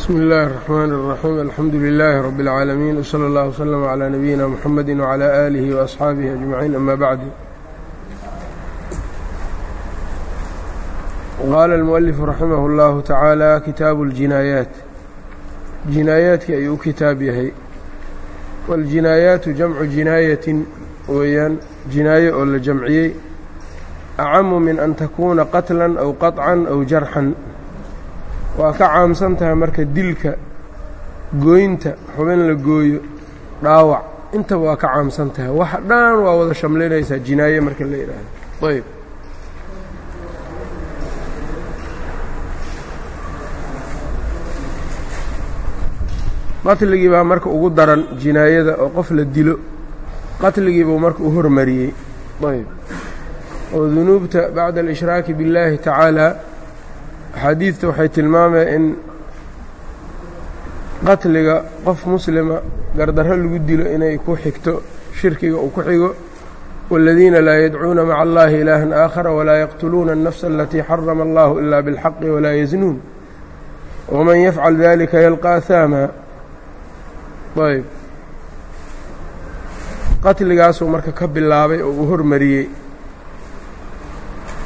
bsmi اllahi الرحmn الرaxيim alxamdu لilaahi rab اlcaalamiin wslى اllah wslm عlى nabiyina mxamedi wعlى alihi وaصxaabihi أجmaciin ama bacd qaala اlmuؤalifu raximah اllahu tacaala kitaabu اljinaayaat jinaayaadkii ayuu u kitaab yahay wاljinaayaatu jamcu jinaayatin weeyaan jinaaye oo la jamciyey acamu min an takuuna qatla aw qaطcan aw jarxan waa ka caamsan tahay marka dilka gooynta xubin la gooyo dhaawac. Intaba waa ka caamsan tahay wax dhan waa wada shamlinaysaa jinaaye marka la yidhaahdo. Ayb qatligii baa marka ugu daran jinaayada oo qof la dilo. Qatligii buu marka u hormariyey. Ayb oo dunuubta bacda alishraaki biاllaahi tacaala axaadiidta waxay tilmaamaya in qatliga qof muslima gardarro lagu dilo inay ku xigto shirkiga uu ku xigo wاladiina laa yadcuuna maca allahi ilaahan aakhara walaa yaqtuluuna الnafsa alatii xarama allahu ila biاlxaqi walaa yaznuun waman yafcal dalika yalqa ahaama ayb qatligaasuu marka ka bilaabay oo uu hormariyey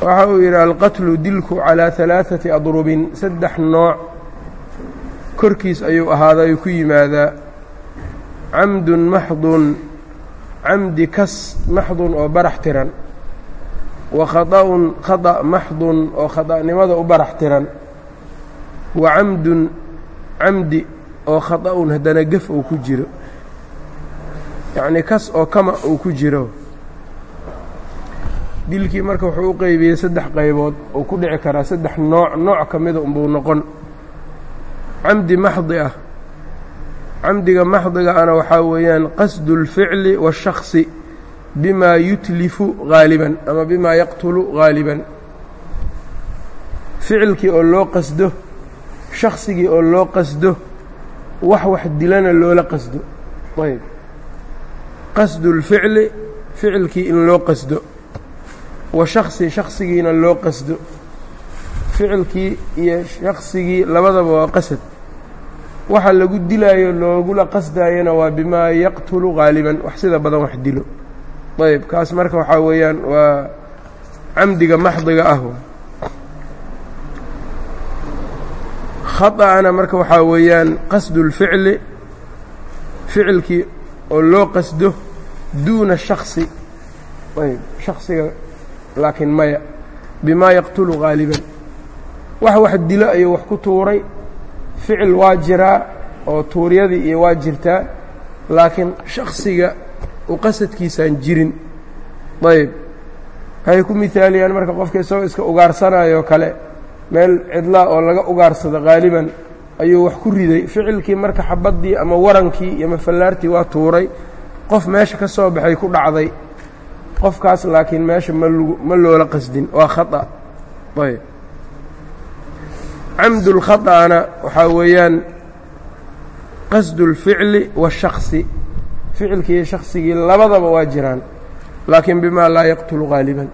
waxa uu yidhi alqatlu dilku calىa ثalaaثati adrubin saddex nooc korkiis ayuu ahaaday ku yimaadaa camdun maxdun camdi kas maxdun oo barax tiran wa khaطa'un khaطأ maxdun oo khaطa'nimada u barax tiran wa camdun camdi oo khaطa'un haddana gef uu ku jiro yacnii kas oo kama uu ku jiro dilkii marka wuxuu u qeybiyey saddex qaybood uu ku dhici karaa saddex nooc nooc ka mida unbuu noqon camdi maxdi ah camdiga maxdiga ana waxaa weeyaan qasdu اlficli waالshaksi bimaa yutlifu haaliban ama bimaa yaqtulu haaliban ficilkii oo loo qasdo shaksigii oo loo qasdo wax wax dilana loola qasdo ayb qasdu اlficli ficilkii in loo qasdo wa shaksi shaksigiina loo qasdo. Ficilkii iyo shaksigii labadaba waa qasad. Waxa lagu dilaayo loogula qasdaayana waa bimaa yaqtulu haaliban wax sida badan wax dilo. Ayb kaas marka waxaa weeyaan waa camdiga maxdiga ah. Khaطa'ana marka waxaa weeyaan qasdu اlficli ficilkii oo loo qasdo duuna shaksi ayb shaksiga laakiin maya bimaa yaqtulu haaliban wax wax dilo ayuu wax ku tuuray ficil waa jiraa oo tuuryadii iyo waa jirtaa laakiin shaksiga u qasadkiisaan jirin. Ayb waxay ku mihaaliyaan marka qofka isagoo iska ugaarsanayoo kale meel cidlaa oo laga ugaarsado haaliban ayuu wax ku riday. Ficilkii marka xabaddii ama warankii iyo mafallaartii waa tuuray. Qof meesha ka soo baxay ku dhacday qofkaas laakiin meesha malg ma loola qasdin waa khaطأ ayb camdu اlkhaطأna waxaa weeyaan qasdu اlficli waالshaksi ficilkii shaksigii labadaba waa jiraan laakiin bimaa laa yaqtulu haaliban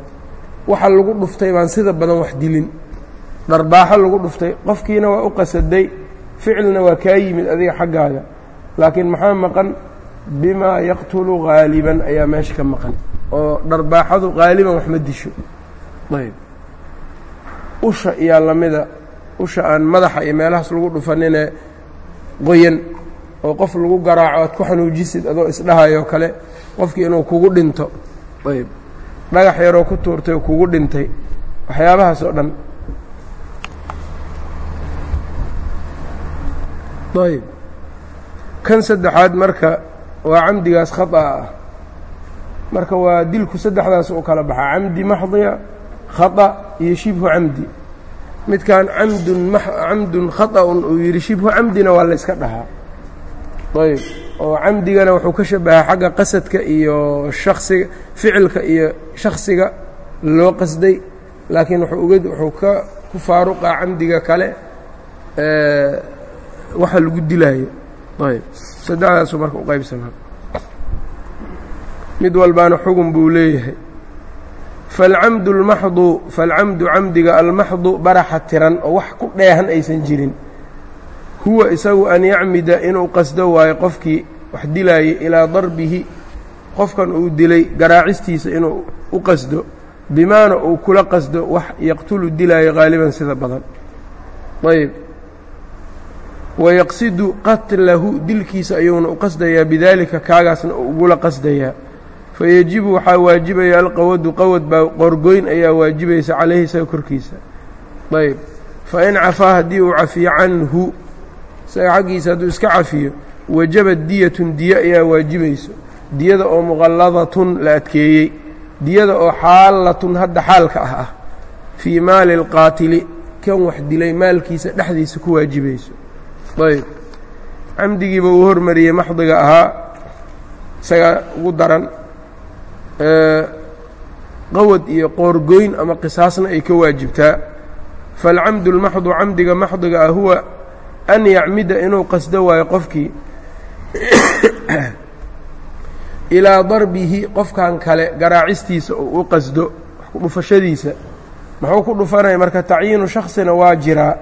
waxa lagu dhuftay baan sida badan wax dilin dharbaaxo lagu dhuftay qofkiina waa u qasaday ficilna waa kaa yimid adiga xaggaaga laakiin maxaa maqan bimaa yaqtulu haaliban ayaa meesha ka maqan oo dharbaaxadu qaaliban wax ma disho. Ayb. Usha iyaa lamida. Usha aan madaxa iyo meelahaas lagu dhufaninee qoyan oo qof lagu garaaco aad ku xanuujisid adoo isdhahayoo kale qofkii inuu kugu dhinto. Ayb. Dhagax yaroo ku tuurtay oo kugu dhintay. Waxyaabahaas oo dhan. Ayb. Kan saddexaad marka waa camdigaas khaطأ ah marka waa dilku saddexdaas u kala baxaa. Camdi maxdiya khata iyo shibhu camdi. Midkan amdun camdun khaطa'un uu yidhi shibhu camdina waa la yska dhahaa. Ayb. Oo camdigana wuxuu ka shabahaa xagga qasadka iyo shaksiga ficilka iyo shaksiga loo qasday. Laakiin wuxuu ka ku faaruqaa camdiga kale waxa lagu dilaayo. Ayb. Saddexdaasuu marka u qaybsanaa mid walbaana xugun buu leeyahay. Falcamdu اlmaxdu falcamdu camdiga almaxdu baraxa tiran oo wax ku dheehan aysan jirin. Huwa isagu an yacmida inuu qasdo waayo qofkii wax dilaayay ilaa darbihi. Qofkan uu dilay garaacistiisa inuu u qasdo. Bimaana uu kula qasdo wax yaqtulu dilaayo haaliban sida badan. Ayb wayaqsidu qatlahu dilkiisa ayuuna u qasdayaa bidaalika kaagaasna ugula qasdayaa fayejibu waxaa waajibaya alqawadu qawad baa qorgoyn ayaa waajibaysa calayhi isaga korkiisa. Ayb fain cafaa haddii uu cafiyo canhu isaga xaggiisa hadduu iska cafiyo wajaba diyatun diye ayaa waajibayso. Diyada oo muqalladatun la adkeeyey. Diyada oo xaalatun hadda xaalka ah ah. Fii maali اlqaatili kan wax dilay maalkiisa dhexdiisa ku waajibayso. Ayb camdigiiba uu hormariyey maxdiga ahaa isagaa ugu daran qawad iyo qoorgoyn ama qisaasna ay ka waajibtaa. Falcamdu اlmaxdu camdiga maxdiga ah huwa an yacmida inuu qasdo waayo qofkii. Ilaa darbihi qofkan kale garaacistiisa oo u qasdo dhufashadiisa. Muxuu ku dhufanaya marka tacyiinu shaksina waa jiraa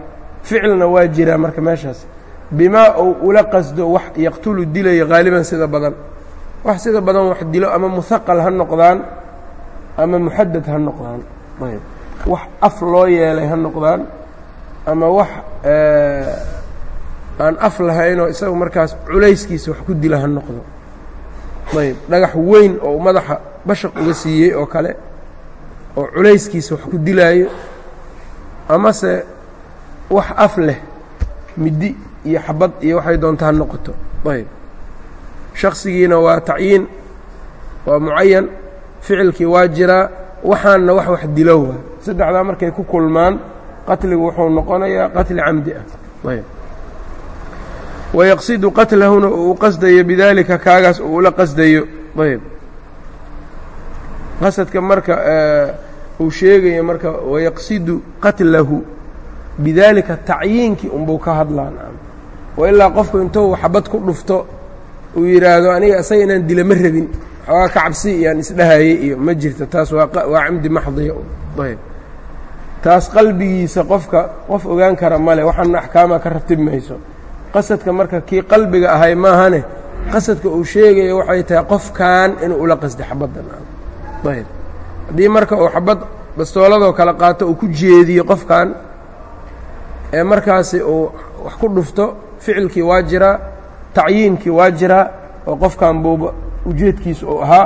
ficilna waa jiraa marka meeshaas. Bimaa uu ula qasdo wax yaqtulu dilaya haaliban sida badan wax sida badan wax dilo ama muhaqal ha noqdaan ama muxadad ha noqdaan. Ayb. Wax af loo yeelay ha noqdaan ama wax aan af lahaynoo isaga markaas culayskiisa wax ku dila ha noqdo. Ayb. Dhagax weyn oo madaxa bashaq uga siiyey oo kale oo culayskiisa wax ku dilaayo amase wax af leh middi iyo xabad iyo waxay doonta ha noqoto. Ayb shaksigiina waa tacyiin waa mucayan ficilkii waa jiraa waxaanna wax wax dilo waa saddexdaa markay ku kulmaan qatligu wuxuu noqonayaa qatli camdi ah. Ayb. Wayaqsidu qatlahuna uu qasdayo bidaalika kaagaas uu ula qasdayo. Ayb. Qasadka marka uu sheegayo marka wayaqsidu qatlahu bidaalika tacyiinkii unbuu ka hadlaan wa ilaa qofku intuu xabad ku dhufto uu yidhaahdo aniga isaga inaan dila ma rabin. Xoogaa ka cabsi iyaan isdhahayey iyo ma jirto taas waa camdi maxdiya ayb. Taas qalbigiisa qofka qof ogaan kara male waxaana axkaama ka ratib mayso. Qasadka marka kii qalbiga ahay maahane qasadka uu sheegayo waxay tahay qofkan inuu ula qasda xabaddan ayb. Haddii marka uu xabad bastooladoo kale qaato uu ku jeediyo qofkan ee markaasi uu wax ku dhufto ficilkii waa jiraa tacyiinkii waa jiraa oo qofkan buuba ujeedkiisa uu ahaa.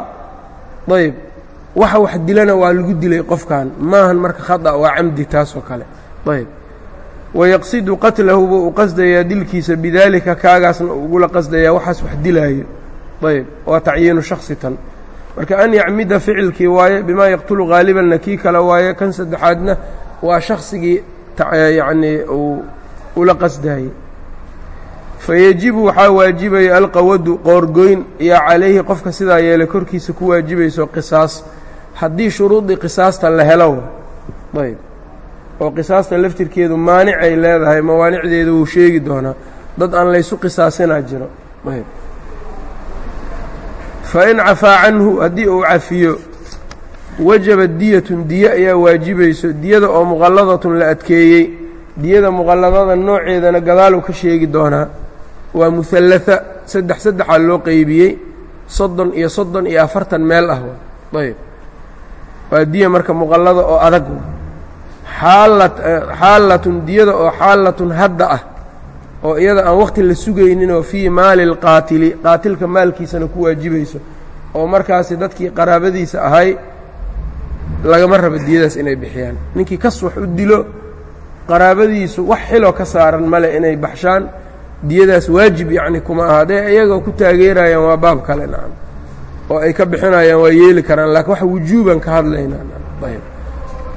Ayb waxa wax dilana waa lagu dilay qofkan maahan marka khata waa camdi taasoo kale. Ayb wayaqsidu qatlahu buu u qasdayaa dilkiisa bidaalika kaagaasna uu ugula qasdayaa waxaas wax dilaayo. Ayb waa tacyiinu shaksi tan. Marka an yacmida ficilkii waaye bimaa yaqtulu haalibanna kii kale waaye kan saddexaadna waa shaksigii yacnii uu ula qasdaayey fayejibu waxaa waajibaya alqawadu qoorgoyn iyo calayhi qofka sidaa yeelay korkiisa ku waajibayso qisaas. Haddii shuruudii qisaasta la helo ayb oo qisaasta laftirkeedu maanicay leedahay mawaanicdeeda wuu sheegi doonaa. Dad aan laysu qisaasinaa jiro ayb. Fain cafaa canhu haddii uu cafiyo wajaba diyatun diye ayaa waajibayso diyada oo muqalladatun la adkeeyey. Diyada muqalladada nooceedana gadaaluu ka sheegi doonaa waa muhallatha saddex saddexaa loo qeybiyey soddon iyo soddon iyo afartan meel ah ayb waa diya marka muqallada oo adag xaalatun diyada oo xaalatun hadda ah oo iyada aan wakhti la sugayninoo fii maali lqaatili qaatilka maalkiisana ku waajibayso oo markaasi dadkii qaraabadiisa ahay lagama rabo diyadaas inay bixiyaan. Ninkii kas wax u dilo qaraabadiisu wax xiloo ka saaran male inay baxshaan diyadaas waajib yacni kuma aha. Hadday iyagoo ku taageerayaan waa baab kale nacam oo ay ka bixinayaan waa yeeli karaan laakiin wax wujuuban ka hadlaynaa ayb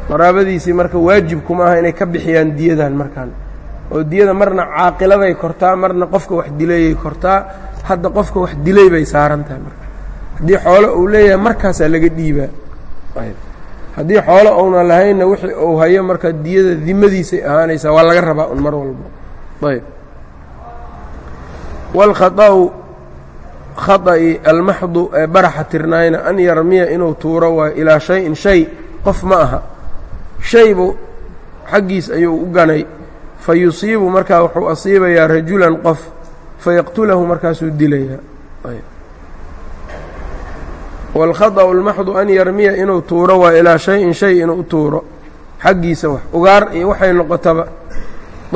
qaraabadiisii marka waajib kuma aha inay ka bixiyaan diyadan markaan. Oo diyada marna caaqiladay kortaa marna qofka wax dilayay kortaa hadda qofka wax dilay bay saaran tahay marka. Haddii xoolo uu leeyahay markaasaa laga dhiibaa. Ayb haddii xoolo uuna lahaynna wixii uu hayo marka diyada dimadiisay ahaanaysaa waa laga rabaa un mar walba. Ayb wاlkhaطأu khaطa'i almaxdu ee baraxa tirnaayna an yarmiya inuu tuuro waa ilaa shay-in shay qof ma aha shaybu xaggiis ayuu u ganay fa yusiibu markaa wuxuu asiibayaa rajulan qof fayaqtulahu markaasuu dilayaa wاlkhaطأu اlmaxdu an yarmiya inuu tuuro waa ilaa shay-in shay inuu u tuuro xaggiisa wax ugaar iyo waxay noqotaba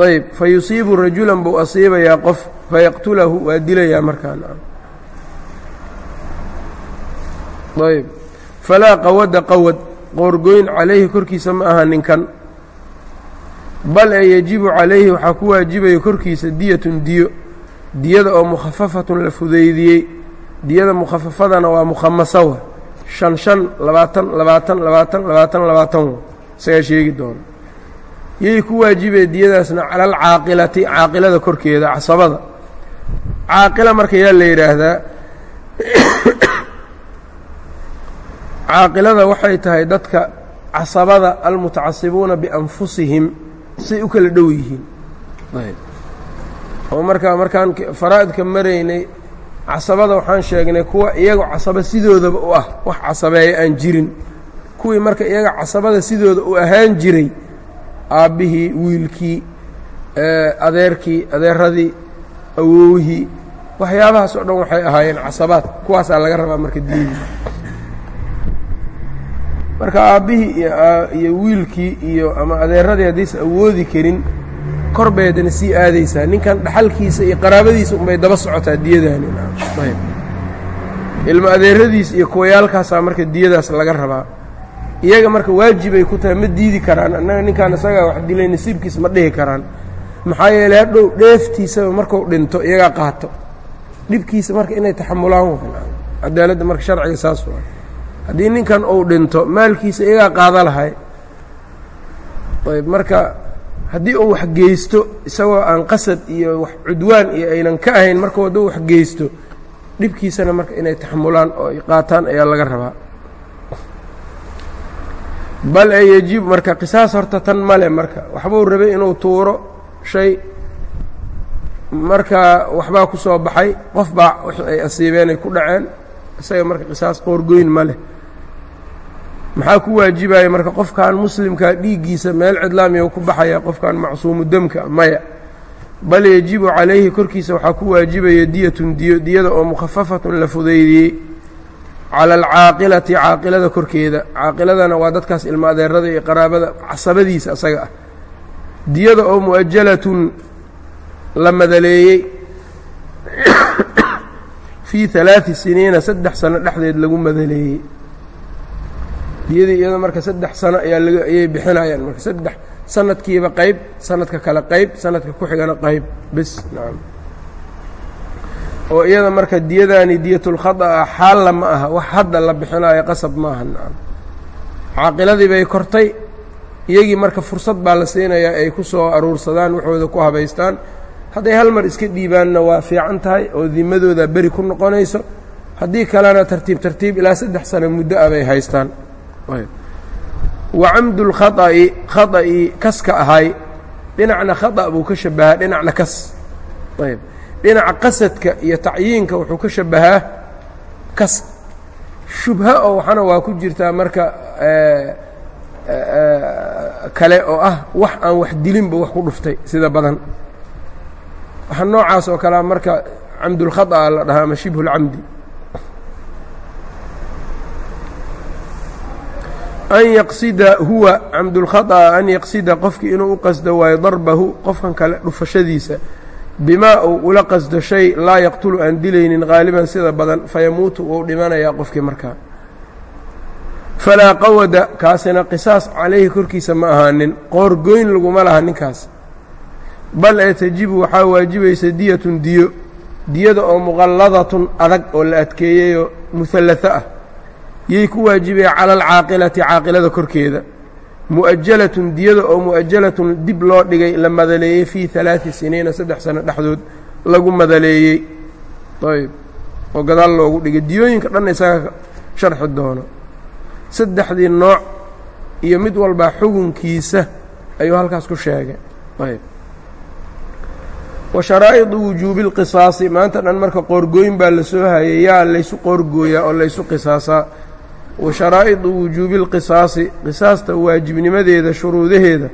ayb fayusiibu rajulan buu asiibayaa qof fayaqtulahu waa dilayaa markaa ayb falaa qawada qawad qoorgoyn calayhi korkiisa ma aha ninkan bal ee yajibu calayhi waxaa ku waajibaya korkiisa diyatun diyo diyada oo mukhafafatun la fudaydiyey diyada mukhafafadana waa mukhamasawa shan shan labaatan labaatan labaatan labaatan labaatan isagaa sheegi doona yay ku waajibee diyadaasna cala alcaaqilati caaqilada korkeeda casabada caaqila marka yaa la yidhaahdaa caaqilada waxay tahay dadka casabada almutacasibuuna bianfusihim say u kala dhow yihiin. Oo markaa markaan faraa'idka maraynay casabada waxaan sheegnay kuwa iyaga casaba sidoodaba u ah wax casabeeya aan jirin. Kuwii marka iyaga casabada sidooda u ahaan jiray aabbihii wiilkii adeerkii adeeradii awowhii waxyaabahaas oo dhan waxay ahaayeen casabaad kuwaasaa laga rabaa marka diini. Marka aabbihii iyo wiilkii iyo ama adeeradii haddaysa awoodi karin kor bay haddana sii aadaysaa. Ninkan dhaxalkiisa iyo qaraabadiisa unbay daba socotaa diyadaani. Ilmo adeeradiis iyo kuwayaalkaasaa marka diyadaas laga rabaa. Iyaga marka waajibay ku tahay ma diidi karaan annaga ninkaan isagaa wax dilay nasiibkiis ma dhihi karaan maxaa yeeley hadhow dheeftiisaba marku dhinto iyagaa qaato. Dhibkiisa marka inay taxamulaan cadaaladda marka sharciga saas waa. Haddii ninkan uu dhinto maalkiisa iyagaa qaada lahay. Ayb marka haddii uu wax geysto isagoo aan qasad iyo wax cudwaan iyo aynan ka ahayn markuu hadduu wax geysto dhibkiisana marka inay taxamulaan oo ay qaataan ayaa laga rabaa. Bal ee yejib marka qisaas horta tan male marka. Waxbuu rabay inuu tuuro shay. Marka waxbaa ku soo baxay qof baa wix ay asiibeen ay ku dhaceen. Isaga marka qisaas qoorgoyn ma leh. Maxaa ku waajibaya marka qofkan muslimkaa dhiiggiisa meel cidlaamiya ku baxaya qofkan macsuumu demka maya. Bal yejibu calayhi korkiisa waxaa ku waajibaya diyatun diyo diyada oo mukhafafatun la fudaydiyey. Cala alcaaqilati caaqilada korkeeda. Caaqiladana waa dadkaas ilmo adeerada iyo qaraabada casabadiisa asaga ah diyada oo mu'ajalatun la madaleeyey. Fii alaai siniina saddex sano dhexdeed lagu madaleeyey. Diyadii iyada marka saddex sano ayaa ayay bixinayaan. Marka saddex sanadkiiba qayb sanadka kale qayb sanadka ku xigana qayb. Bis nacam oo iyada marka diyadaani diyatulkhada'a xaalla ma aha. Wax hadda la bixinaayo qasab maaha nacam caaqiladii bay kortay iyagii marka fursad baa la siinayaa ay ku soo aruursadaan waxooda ku habaystaan. Hadday hal mar iska dhiibaanna waa fiican tahay oo dimadooda beri ku noqonayso. Haddii kalena tartiib tartiib ilaa saddex sano muddo ah bay haystaan. Wa camdulkhaa'i khada'i kaska ahay. Dhinacna khada' buu ka shabahaa dhinacna kas. Ayb. Dhinaca qasadka iyo tacyiinka wuxuu ka shabahaa kas. Shubha oo waxana waa ku jirtaa marka kale oo ah wax aan wax dilinba wax ku dhuftay sida badan. Waxa noocaas oo kalea marka camdulkhada'a la dhahaa ama shibhu اlcamdi an yaqsida huwa camdulkhada'a an yaqsida qofkii inuu u qasdo waayo darbahu qofkan kale dhufashadiisa. Bimaa uu ula qasdo shay laa yaqtulu aan dilaynin qaaliban sida badan fayamuutu wou dhimanayaa qofkii markaa falaa qawada kaasina qisaas calayhi korkiisa ma ahaanin. Qoorgoyn laguma laha ninkaas. Bal ee tajibu waxaa waajibaysa diyatun diyo. Diyada oo muqalladatun adag oo la adkeeyeyoo muhallaho ah. Yay ku waajibaya cala alcaaqilati caaqilada korkeeda. Mu'ajalatun diyada oo mu'ajalatun dib loo dhigay la madaleeyey fii alaai siniina saddex sano dhexdood lagu madaleeyey. Ayb oo gadaal loogu dhigay. Diyooyinka dhan isaga sharxi doono saddexdii nooc iyo mid walbaa xugunkiisa ayuu halkaas ku sheegay. Ayb wa sharaa'idu wujuubi اlqisaasi maanta dhan marka qoorgooyin baa la soo hayay yaa laysu qoorgooyaa oo laysu qisaasaa wa sharaa'idu wujuubi اlqisaasi qisaasta waajibnimadeeda shuruudaheeda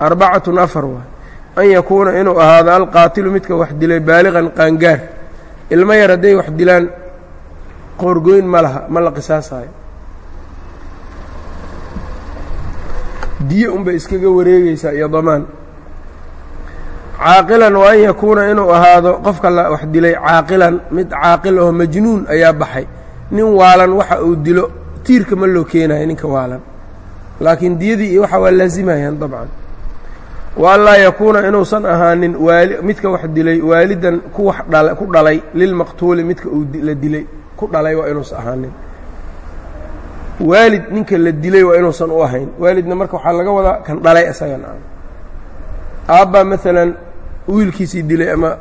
arbacatun afar waay an yakuuna inuu ahaado alqaatilu midka wax dilay baaliqan qaangaar. Ilmo yar hadday wax dilaan qoorgoyn ma laha ma la qisaasayo diye unbay iskaga wareegeysaa iyo damaan. Caaqilan wa an yakuuna inuu ahaado qofka la wax dilay caaqilan mid caaqil oo majnuun ayaa baxay. Nin waalan waxa uu dilo tiirka ma loo keenayo ninka waalan. Laakiin diyadii iyo waxa waa laazimayaan dabcan. Wa an laa yakuuna inuusan ahaanin waali midka wax dilay waalidan ku wax dhala ku dhalay lilmaqtuuli midka uu la dilay ku dhalay waa inuusan ahaanin waalid ninka la dilay waa inuusan u ahayn. Waalidna marka waxaa laga wadaa kan dhalay isagan aabbaa maalan wiilkiisii dilay ama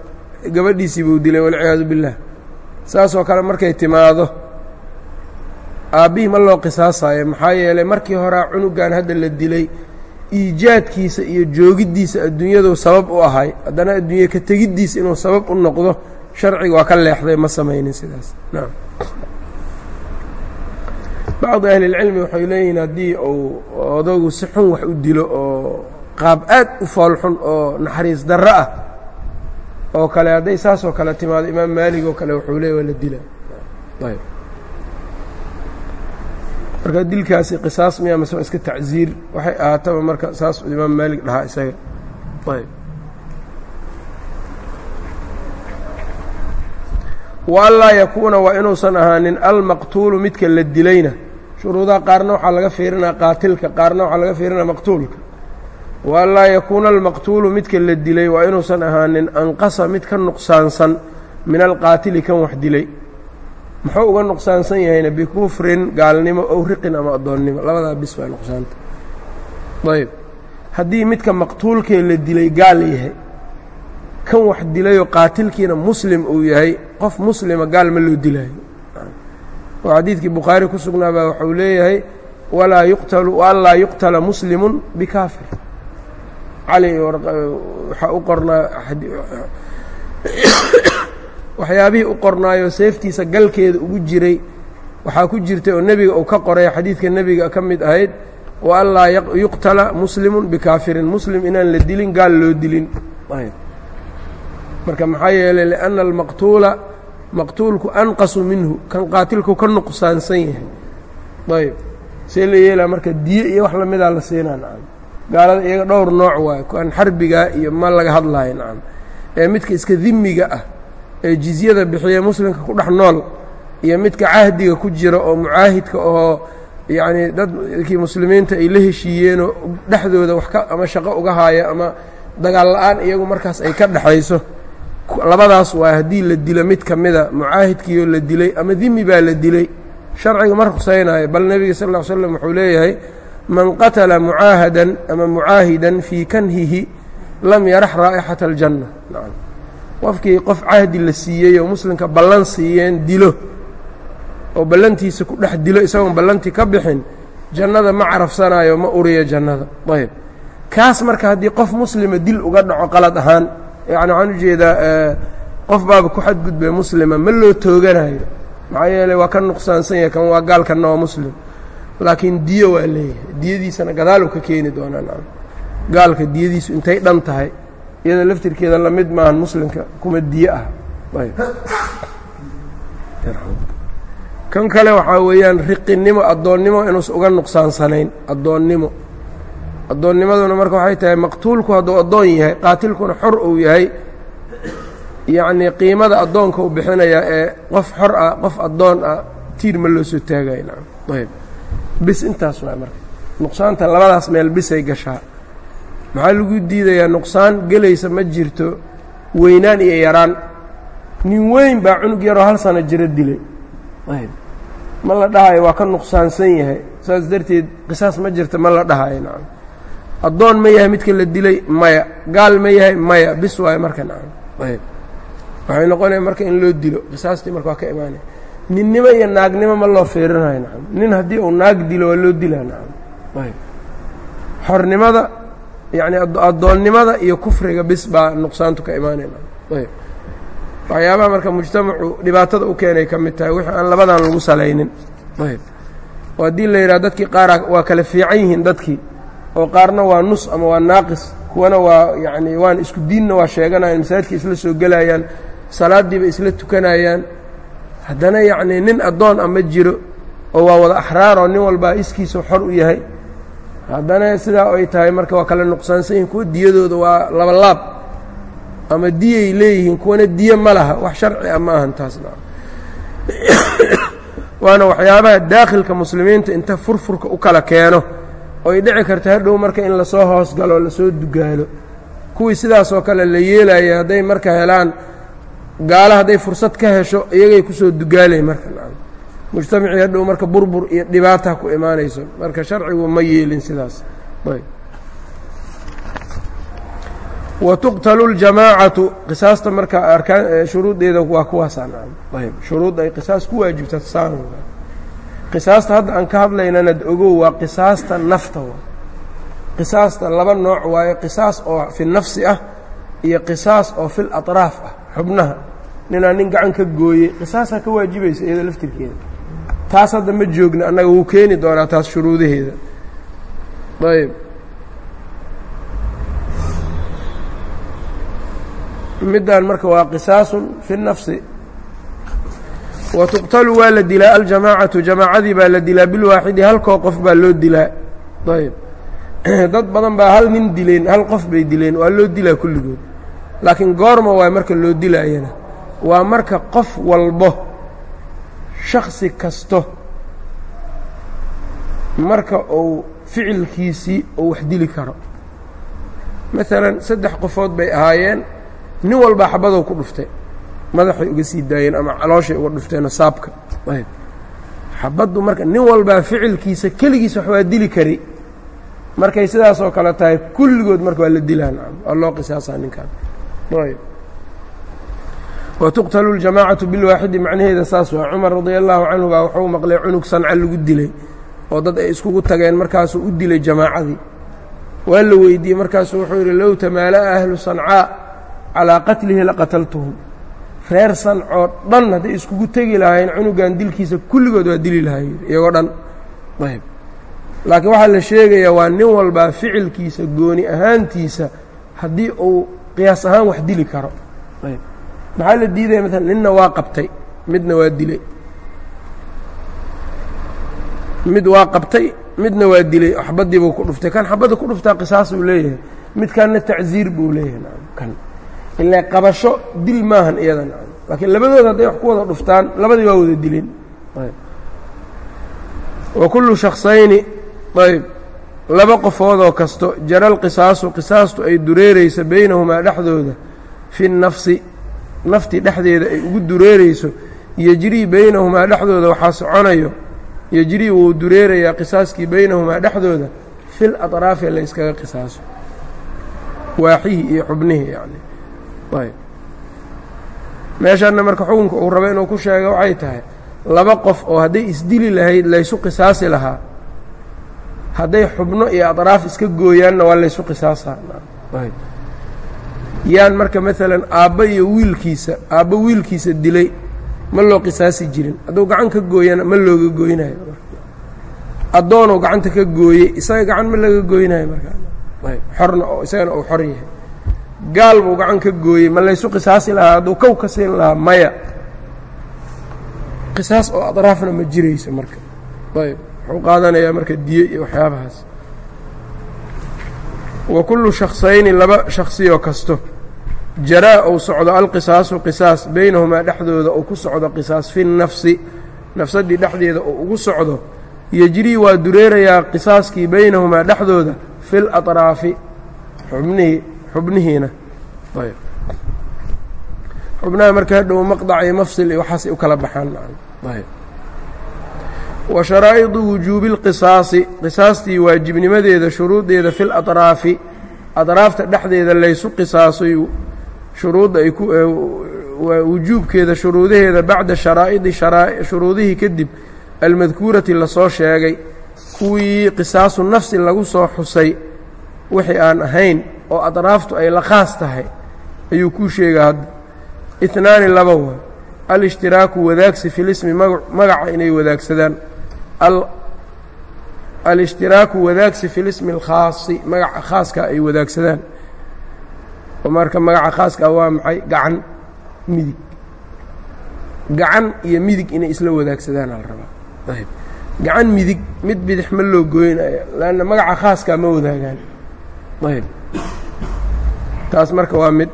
gabadhiisii buu dilay walciyaadu billaah saasoo kale markay timaado aabbihii ma loo qisaasayo maxaa yeelay markii horea cunugan hadda la dilay iijaadkiisa iyo joogiddiisa adduunyadu sabab u ahay. Haddana adduunye ka tegiddiisa inuu sabab u noqdo sharciga waa ka leexday ma samaynin sidaas. Naam bacdi ahlilcilmi waxay leeyihiin haddii uu odagu si xun wax u dilo oo qaab aad u foolxun oo naxariis darro ah oo kale hadday saasoo kale timaado imaam maalig oo kale wuxuu leey waa la dila ayb marka dilkaasi qisaas miya mase waa iska tacziir waxay ahaataba marka saas imaam maalig dhahaa isaga ayb wa an laa yakuuna waa inuusan ahaanin almaqtuulu midka la dilayna shuruudaha qaarna waxaa laga fiirinaa qaatilka qaarna waxaa laga fiirinaa maqtuulka. Wa an laa yakuuna almaqtuulu midka la dilay waa inuusan ahaanin anqasa mid ka nuqsaansan min alqaatili kan wax dilay. Muxuu uga nuqsaansan yahayna bikufrin gaalnimo ow riqin ama addoonnimo. Labadaa bis waa nuqsaanta. Ayb haddii midka maqtuulkee la dilay gaal yahay kan wax dilayoo qaatilkiina muslim uu yahay qof muslima gaal ma loo dilaayo oo xadiidkii bukhaari ku sugnaa baa waxau leeyahay walaa yuqtalu waan laa yuqtala muslimun bikaafir. Cali waxaa u qornaa waxyaabihii u qornaayoo seeftiisa galkeeda ugu jiray waxaa ku jirtay oo nebiga uu ka qoray xadiidka nebiga ka mid ahayd wa yuqtala muslimun bikaafirin. Muslim inaan la dilin gaal loo dilin. Marka maxaa yeelay lianna almaqtuula maqtuulku anqasu minhu kan qaatilku ka nuqsaansan yahay. Ayb see la yeelaa marka diye iyo wax lamidaa la siinaa nacam. Gaalada iyaga dhowr nooc waayo kan xarbigaa iyo ma laga hadlaayo nacam. Ee midka iska dimiga ah ee jizyada bixiya muslimka ku dhex nool iyo midka cahdiga ku jira oo mucaahidka oo yacnii dadkii muslimiinta ay la heshiiyeenoo dhexdooda wax ka ama shaqo uga haaya ama dagaal la'aan iyagu markaas ay ka dhexayso labadaas waa haddii la dilo mid ka mida mucaahidkiioo la dilay ama dimi baa la dilay. Sharciga ma ruqsaynaayo bal nebiga sal ll slam wuxuu leeyahay man qatala mucaahadan ama mucaahidan fii kanhihi lam yarax raa'ixata aljanna. Qofkii qof cahdi la siiyey oo muslimka ballan siiyeen dilo oo ballantiisa ku dhex dilo isagoon ballantii ka bixin jannada ma carafsanaayo ma uriyo jannada. Ayb kaas marka haddii qof muslima dil uga dhaco qalad ahaan yacni waxaan u jeedaa qof baaba ku xadgudbay muslima ma loo tooganayo. Maxaa yeeley waa ka nuqsaansan yahay kan waa gaalkanna waa muslim. Laakiin diyo waa leeyahay. Diyadiisana gadaalu ka keeni doonaa nacam gaalka diyadiisu intay dhan tahay iyada laftirkeeda la mid maahan muslimka kuma diyo ah. Kan kale waxaa weeyaan riqinimo addoonnimo inuusa uga nuqsaansanayn addoonnimo addoonnimaduna marka waxay tahay maqtuulku hadduu addoon yahay qaatilkuna xor uu yahay yacnii qiimada addoonka uu bixinayaa ee qof xor ah qof addoon ah tiir ma loo soo taagayo nacam. Ayb bis intaas waa marka. Nuqsaanta labadaas meel bisay gashaa. Maxaa lagu diidayaa nuqsaan? Gelaysa ma jirto weynaan iyo yaraan. Nin weyn baa cunug yaroo hal sano jiro dilay. Ayb ma la dhahayo waa ka nuqsaansan yahay. Saas darteed qisaas ma jirta ma la dhahayo nacam addoon ma yahay midka la dilay maya. Gaal ma yahay maya. Bis waayo marka nacam. Waxay noqonaya marka in loo dilo. Qisaastii marka waa ka imaanaya ninnimo iyo naagnimo ma loo fiirinayo nacam. Nin haddii uu naag dilo waa loo dilaa nacam. Xornimada yacni addoonnimada iyo kufriga bis baa nuqsaantu ka imaanaya ayb waxyaabaha marka mujtamacu dhibaatada u keenay ka mid tahay wixii aan labadan lagu salaynin. Oo haddii la yidhaha dadkii qaara waa kala fiican yihiin dadkii oo qaarna waa nus ama waa naaqis kuwana waa yacni waan isku diinna waa sheeganayaan masaajidka isla soo gelayaan salaaddiiba isla tukanayaan. Haddana yacnii nin addoon ama jiro oo waa wada axraaroo nin walbaa iskiisa xor u yahay haddana sidaa ay tahay marka waa kala nuqsaansan kuwa diyadooda waa laba laab ama diyay leeyihiin kuwana diye ma laha wax sharci a ma ahan taasna waana waxyaabaha daakhilka muslimiinta inta furfurka u kala keeno oy dhici karta hadhow marka in la soo hoos galo o la soo dugaalo. Kuwii sidaasoo kale la yeelaya hadday marka helaan gaalo hadday fursad ka hesho iyagay ku soo dugaalay marka mujtamacii hadhow marka burbur iyo dhibaata ku imaanayso. Marka sharcigu ma yeelin sidaas. Wa tuqtalu ljamaacatu qisaasta marka arkaan shuruuddeeda waa kuwaasaan shuruud ay qisaas ku waajibta qisaasta hadda aan ka hadlaynana ogow waa qisaasta nafta qisaasta laba nooc waayo qisaas oo fi nafsi ah iyo qisaas oo fil atraaf ah xubnaha. Ninaa nin gacan ka gooyey qisaasaa ka waajibaysa iyadoo laftirkeeda. Taas hadda ma joogna annaga wuu keeni doonaa taas shuruudaheeda. Ayb middan marka waa qisaasun fi nafsi wa tuqtalu waa la dilaa aljamaacatu jamaacadii baa la dilaa bilwaaxidi halkoo qof baa loo dilaa ayb dad badan baa hal nin dileen hal qof bay dileen waa loo dilaa kulligood laakiin goorma waay marka loo dilaayana waa marka qof walbo shaksi kasto marka uu ficilkiisii uu wax dili karo maalan saddex qofood bay ahaayeen nin walbaa xabadow ku dhuftay madaxay uga sii daayeen ama calooshay uga dhufteenoo saabka. Xabaddu marka nin walbaa ficilkiisa keligiisa wax dili kari. Markay sidaasoo kale tahay kulligood marka waa la dilaa waa loo qisaasaa ninkaan. Ayb. Wa tuqtalu ljamaacatu bilwaaxidi macnaheeda saas waa cumar radia allaahu canhu baa wuxuu maqlay cunug sanca lagu dilay oo dad ay iskugu tageen markaasuu u dilay jamaacadii. Waa la weydiiyey markaasuu wuxuu yidhi low tamaala'a ahlu sancaa calaa qatlihi laqataltuhum reer sancoo dhan hadday iskugu tegi lahaayeen cunugan dilkiisa kulligood waa dili lahay iyagoo dhan. Ayb laakiin waxaa la sheegayaa waa nin walbaa ficilkiisa gooni ahaantiisa haddii uu qiyaas ahaan wax dili karo. Ayb maxaa la diidaya maalan ninna waa qabtay midna waa dilay. Mid waa qabtay midna waa dilay. Xabadii buu ku dhuftay. Kan xabadda ku dhuftaa qisaas uu leeyahay. Midkanna tacziir buu leeyahay. Kan ilaa qabasho dil maahan iyada nacam laakiin labadooda hadday wax ku wada dhuftaan labadii waa wada dileen wa kullu shaksayni ayb. Laba qofoodoo kasto jaral qisaasu qisaastu ay dureerayso baynahumaa dhexdooda fi nafsi naftii dhexdeeda ay ugu dureerayso yejrii baynahumaa dhexdooda waxaa soconayo yejrii wuu dureerayaa qisaaskii baynahumaa dhexdooda fil aطraafi la yskaga qisaaso. Waaxihii iyo xubnihii yacni. ayb meeshaanna marka xukunka uu rabo inuu ku sheega waxay tahay laba qof oo hadday isdili lahayd laysu qisaasi lahaa. Hadday xubno iyo aطraaf iska gooyaanna waa laysu qisaasaa. Yaan marka maalan aabba iyo wiilkiisa aabba wiilkiisa dilay ma loo qisaasi jirin. Hadduu gacan ka gooyana ma looga gooynayo addoonuu gacanta ka gooyey isaga gacan ma laga gooynayo markaa xorna oo isagana uu xor yahay gaal buu gacan ka gooyey. Ma laysu qisaasi lahaa? Hadduu kow ka siin lahaa maya. Qisaas oo adraafna ma jirayso marka. Ayb wuxuu qaadanayaa marka diye iyo waxyaabahaas. Wa kullu shaksayni laba shaksiyoo kasto. Jaraa uu socdo alqisaasu qisaas baynahumaa dhexdooda uu ku socdo qisaas fi nafsi. Nafsaddii dhexdeeda uu ugu socdo. Yejrii waa dureerayaa qisaaskii baynahumaa dhexdooda fi laطraafi xubnihii xubnihiina. Ayb. Xubnaha marka hadhow maqdac iyo mafsil iyo waxaasay u kala baxaan ayb. Wa sharaa'idu wujuubi اlqisaasi qisaastii waajibnimadeeda shuruuddeeda fi laطraafi adraafta dhexdeeda laysu qisaasoy shuruudda ay ku wujuubkeeda shuruudaheeda bacda sharaa'idi shuruudihii kadib almadkuurati la soo sheegay kuwii qisaasu nafsi lagu soo xusay wixii aan ahayn oo aطraaftu ay la khaas tahay ayuu kuu sheegaa itnaani laba waa alishtiraaku wadaagsi fi lismi magaca inay wadaagsadaan. Alishtiraaku wadaagsi fi lismi اlkhaasi magaca khaaska ay wadaagsadaan. Oo marka magaca khaaska waa maxay? Gacan midig. Gacan iyo midig inay isla wadaagsadaan ala rabaa. Gacan midig mid bidix ma loo gooynayo lanna magaca khaaskaa ma wadaagaan ayb taas marka waa mid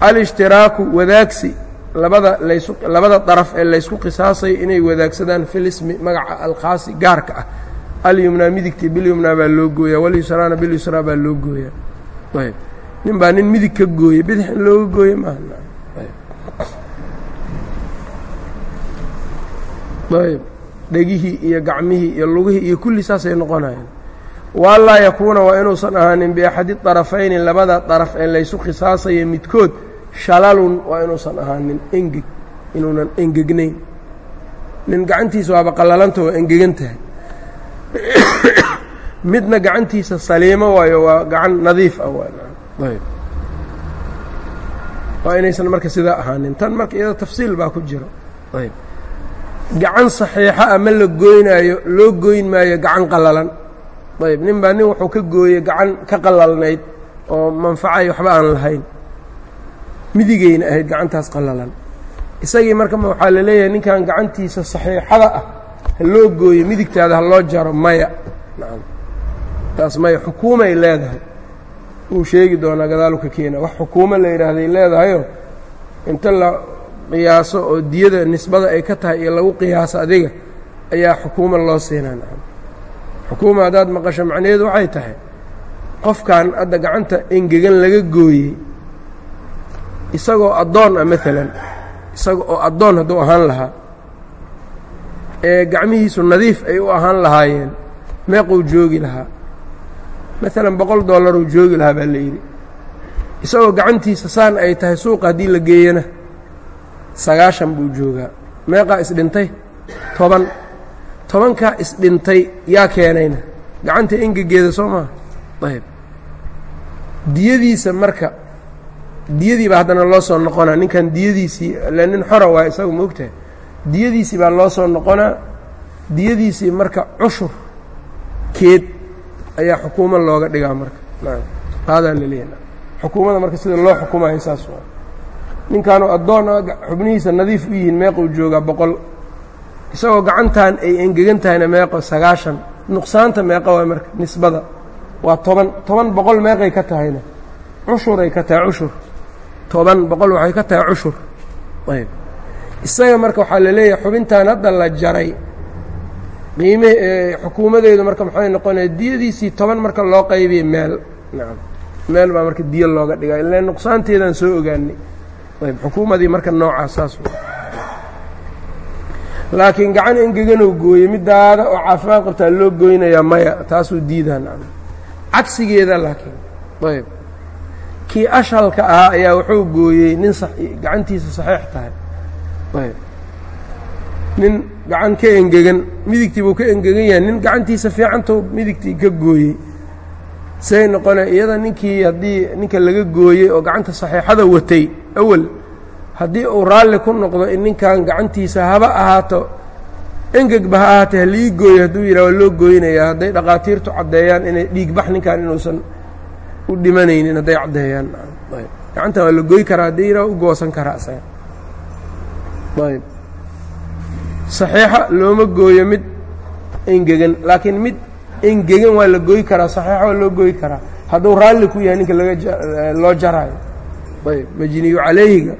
alishtiraaku wadaagsi labada laysu labada daraf ee laysku qisaasayo inay wadaagsadaan filismi magaca alkhaasi gaarka ah alyumnaa midigtii bilyumnaa baa loo gooyaa walyusraana bilyusraa baa loo gooyaa ayb nin baa nin midig ka gooye bidix in looga gooye maaha ayb dhegihii iyo gacmihii iyo lugihii iyo kulli saasay noqonayaan waalaa yakuuna waa inuusan ahaanin biaxadi darafayni labada daraf ee laysu qisaasayo midkood shalalun waa inuusan ahaanin engeg inuunan engegnayn. Nin gacantiisa waaba qallalanta waa engegan tahay midna gacantiisa saliimo waayo waa gacan nadiif ah ayb. Waa inaysan marka sidaa ahaanin. Tan marka iyado tafsiil baa ku jiro ayb. Gacan saxiixa ah la gooynaayo loo goyn maayo gacan qallalan ayb nin baa nin wuxuu ka gooyey gacan ka qallalnayd oo manfacay waxba aan lahayn. Midigayna ahayd gacantaas qallalan. Isagii marka waxaa la leeyahay ninkan gacantiisa saxiixada ah ha loo gooyo midigtaada ha loo jaro maya. Taas maya xukuumay leedahay. Wuu sheegi doonaa gadaalu ka keena. Wax xukuumo la yidhaahday leedahayoo inta la qiyaaso oo diyada nisbada ay ka tahay iyo lagu qiyaaso adiga ayaa xukuuma loo siinaa xukuuma haddaad maqasho macnaheedu waxay tahay qofkan hadda gacanta engegan laga gooyey isagoo addoon ah maalan isaga oo addoon hadduu ahaan lahaa ee gacmihiisu nadiif ay u ahaan lahaayeen meequu joogi lahaa. Maalan boqol dollaruu joogi lahaa baa la yidhi. Isagoo gacantiisa saan ay tahay suuqa haddii la geeyana sagaashan buu joogaa. Meeqaa isdhintay toban tobankaa isdhintay yaa keenayna. Gacanta engegeeda soo maha ayb diyadiisa marka diyadii baa haddana loo soo noqonaa ninkan diyadiisii nin xora waay isagu ma ogtahay. Diyadiisii baa loo soo noqonaa diyadiisii marka cushur keed ayaa xukuumo looga dhigaa marka. Qaadaa la leeyahay. Xukuumadda marka sida loo xukumayo saas waa. Ninkaanu addoon xubnihiisa nadiif u yihiin meequu joogaa boqol isagoo gacantan ay engegan tahayna meeqo sagaashan. Nuqsaanta meeqa waay marka nisbada. Waa toban toban boqol meeqay ka tahayna. Cushuray ka tahay cushur. Toban boqol waxay ka tahay cushur. Ayb. Isaga marka waxaa la leeyahay xubintan hadda la jaray. Qiime xukuumadeedu marka maxay noqonaya diyadiisii toban marka loo qaybiyey meel. Nacam meel baa marka diyo looga dhigaa. Ila nuqsaanteedaan soo ogaanay. Ayb xukuumadii marka noocaa saas laakiin gacan engeganuu gooyey midaada oo caafimaad qabtaa loo goynayaa maya taasuu diidaa nacam. Cagsigeeda laakiin ayb. Kii ashalka ahaa ayaa wuxuu gooyey nin gacantiisa saxiix tahay. Ayb. Nin gacan ka engegan midigtii buu ka engegan yahay nin gacantiisa fiicantou midigtii ka gooyey. Say noqone iyada ninkii haddii ninka laga gooyey oo gacanta saxiixada watay awel haddii uu raalli ku noqdo in ninkan gacantiisa haba ahaato engegba ha ahaatee halii gooyo hadduu yidhah waa loo gooynayaa hadday dhaqaatiirtu caddeeyaan inay dhiigbax ninkan inuusan u dhimanaynin hadday caddeeyaan. Ayb. Gacanta waa la gooy karaa haddii yidhah u goosan karaa isaga ayb. Saxiixa looma gooyo mid engegan laakiin mid engegan waa la gooy karaa saxiixa waa loo gooy karaa. Hadduu raalli ku yahay ninka laga loo jaraayo ayb. Majniyu calayhiga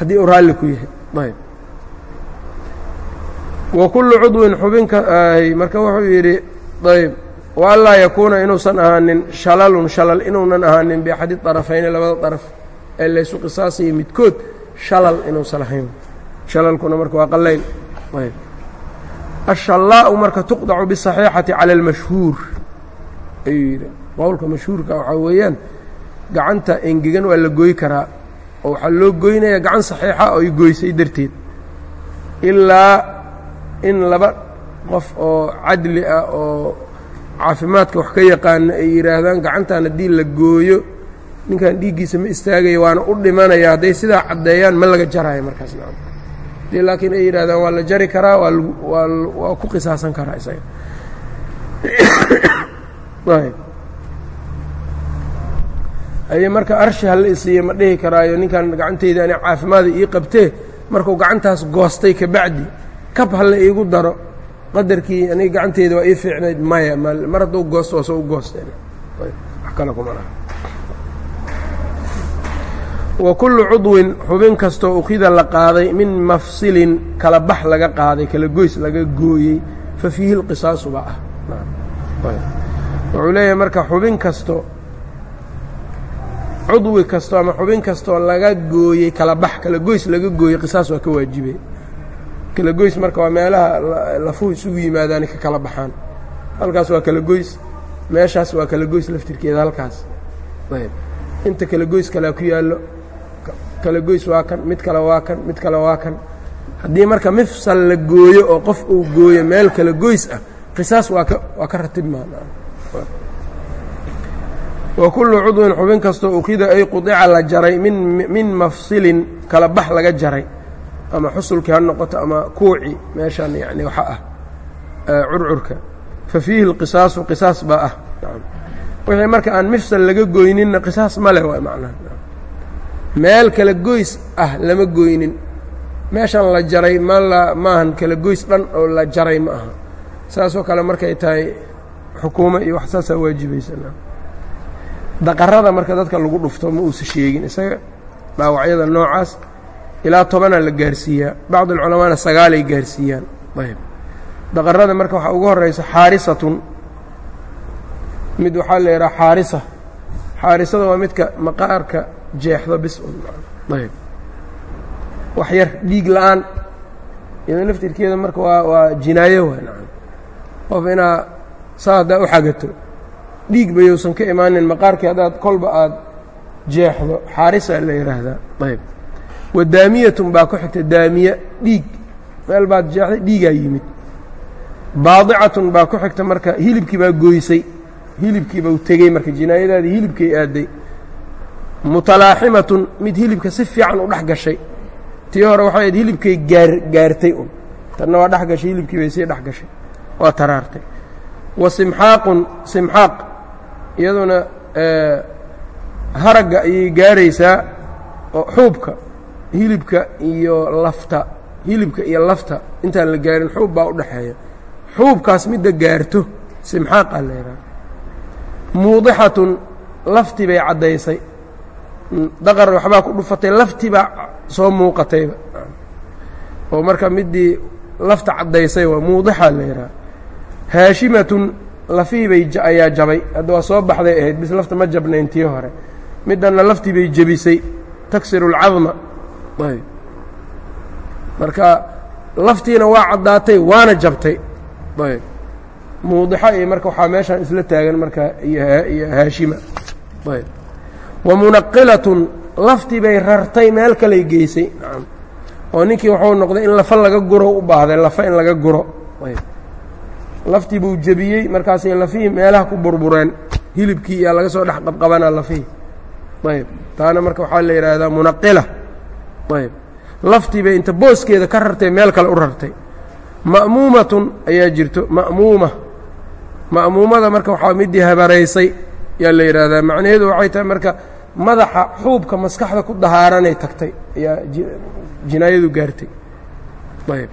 haddii uu raalli ku yahay. Ayb. Wa kullu cudwin xubinka marka wuxuu yidhi ayb wa yakuuna inuusan ahaanin shalalun shalal inuunan ahaanin biaxadi darafayni labada daraf ee laysu qisaasayo midkood shalal inuusan ahayn. Shalalkuna marka waa qallayl ayb. Ashallaa'u marka tuqdacu bisaxiixati cala almashhuur. Ayuu yidhi. Qowlka mashhuurka waxaa weeyaan gacanta engegan waa la gooy karaa oo waxaa loo goynayaa gacan saxiixa oo ay goysay darteed. Ilaa in laba qof oo cadli ah oo caafimaadka wax ka yaqaana ay yidhaahdaan gacantan haddii la gooyo ninkan dhiiggiisa ma istaagaya waana u dhimanaya hadday sidaa caddeeyaan ma laga jaraayo markaas nacam haddii laakiin ay yidhahdaan waa la jari karaa waa waa ku qisaasan karaa isaga aye marka arshi hala isiiye ma dhihi karaayo ninkan gacanteyda ani caafimaada ii qabtee markuu gacantaas goostay kabacdi kab hala iigu daro qadarkii aniga gacanteyda waa ii fiicnayd maya mar hadduu goosto waa soo u goosteen wax kale kuma laha. Wa kullu cudwin xubin kastoo ukhida la qaaday min mafsilin kala bax laga qaaday kala goys laga gooyey fa fiihi lqisaasu baa ah. Wuxuu leeyahay marka xubin kasto cudwi kasto ama xubin kastoo laga gooyey kala bax kala goys laga gooyey qisaas waa ka waajibay. Kala goys marka waa meelaha lafuhu isugu yimaadaani ka kala baxaan. Halkaas waa kala goys meeshaas waa kala goys laftirkeeda halkaas. Ayb. Inta kala goys kalea ku yaallo kala goys waa kan mid kale waa kan mid kale waa kan. Haddii marka mifsal la gooyo oo qof uu gooyo meel kala goys ah qisaas waa ka waa ka ratibmaa wa kullu cudwin xubin kastoo ukida ay qudica la jaray min mafsilin kala bax laga jaray. Ama xusulkii ha noqoto ama kuuci meeshan yani waxa ah curcurka. Fa fiihi اlqisaasu qisaas baa ah. Wixii marka aan mifsal laga goyninna qisaas ma leh waa macnaha meel kala goys ah lama goynin. Meeshan la jaray ma la maahan kala goys dhan oo la jaray ma aha. Saasoo kale markay tahay xukuumo iyo wax saasaa waajibaysa daqarada marka dadka lagu dhufto ma uusa sheegin. Isaga dhaawacyada noocaas ilaa tobanaa la gaarsiiyaa. Bacd alculamaana sagaalay gaarsiiyaan. Ayb. Daqarada marka waxaa ugu horeysa xaarisatun mid waxaa la yidhaha xaarisa xaarisada waa midka maqaarka jeexdo bis ayb. Wax yar dhiig la'aan. Iyado laftirkeeda marka waa waa jinaayo nacam. Qof inaa saa haddaa u xagato dhiig bayousan ka imaanin maqaarkii haddaad kolba aada jeexdo xaarisa la yidhaahdaa ayb wa daamiyatun baa ku xigta daamiye dhiig. Meel baad jeexday dhiigaa yimid. Baadicatun baa ku xigta marka hilibkii baa goysay. Hilibkii bau tegey marka jinaayadaadii hilibkay aaday. Mutalaaximatun mid hilibka si fiican u dhex gashay. Tii hore waxay ahayd hilibkay gaar gaartay un. Tanna waa dhex gashay hilibkii bay sii dhex gashay. Waa taraartay. Wa simxaaqun simxaaq iyaduna haragga ayay gaaraysaa oo xuubka hilibka iyo lafta hilibka iyo lafta intaan la gaarin xuub baa u dhexeeya xuubkaas midda gaarto simxaaqaa la yidhaha muudixatun lafti bay caddaysay. Daqar waxbaa ku dhufatay lafti baa soo muuqatayba oo marka midii lafta caddaysay waa muudixaa la yidhaha haashimatun lafihii bay ayaa jabay. Hadda waa soo baxday ahayd bis lafta ma jabnayn tii hore. Middanna laftii bay jebisay taksiru اlcadma marka laftiina waa caddaatay waana jabtay. Ayb. Muudixa iyo marka waxaa meeshaan isla taagan marka iyo haashima. Ayb. Wa munaqilatun laftii bay rartay meel kaley geysay. Oo ninkii wuxuu noqday in lafa laga guro u baahday lafa in laga guro. Ayb laftii buu jebiyey markaasay lafihii meelaha ku burbureen. Hilibkii iyaa laga soo dhex qabqabanaa lafihii. Ayb taana marka waxaa la yidhaahdaa munaqila. Ayb laftii bay inta booskeeda ka rartay meel kale u rartay. Ma'muumatun ayaa jirto. Ma'muuma. Ma'muumada marka waxaa midii habaraysay yaa la yidhaahdaa. Macnaheedu waxay tahay marka madaxa xuubka maskaxda ku dahaaranay tagtay ayaa jinaayadu gaartay. Ayb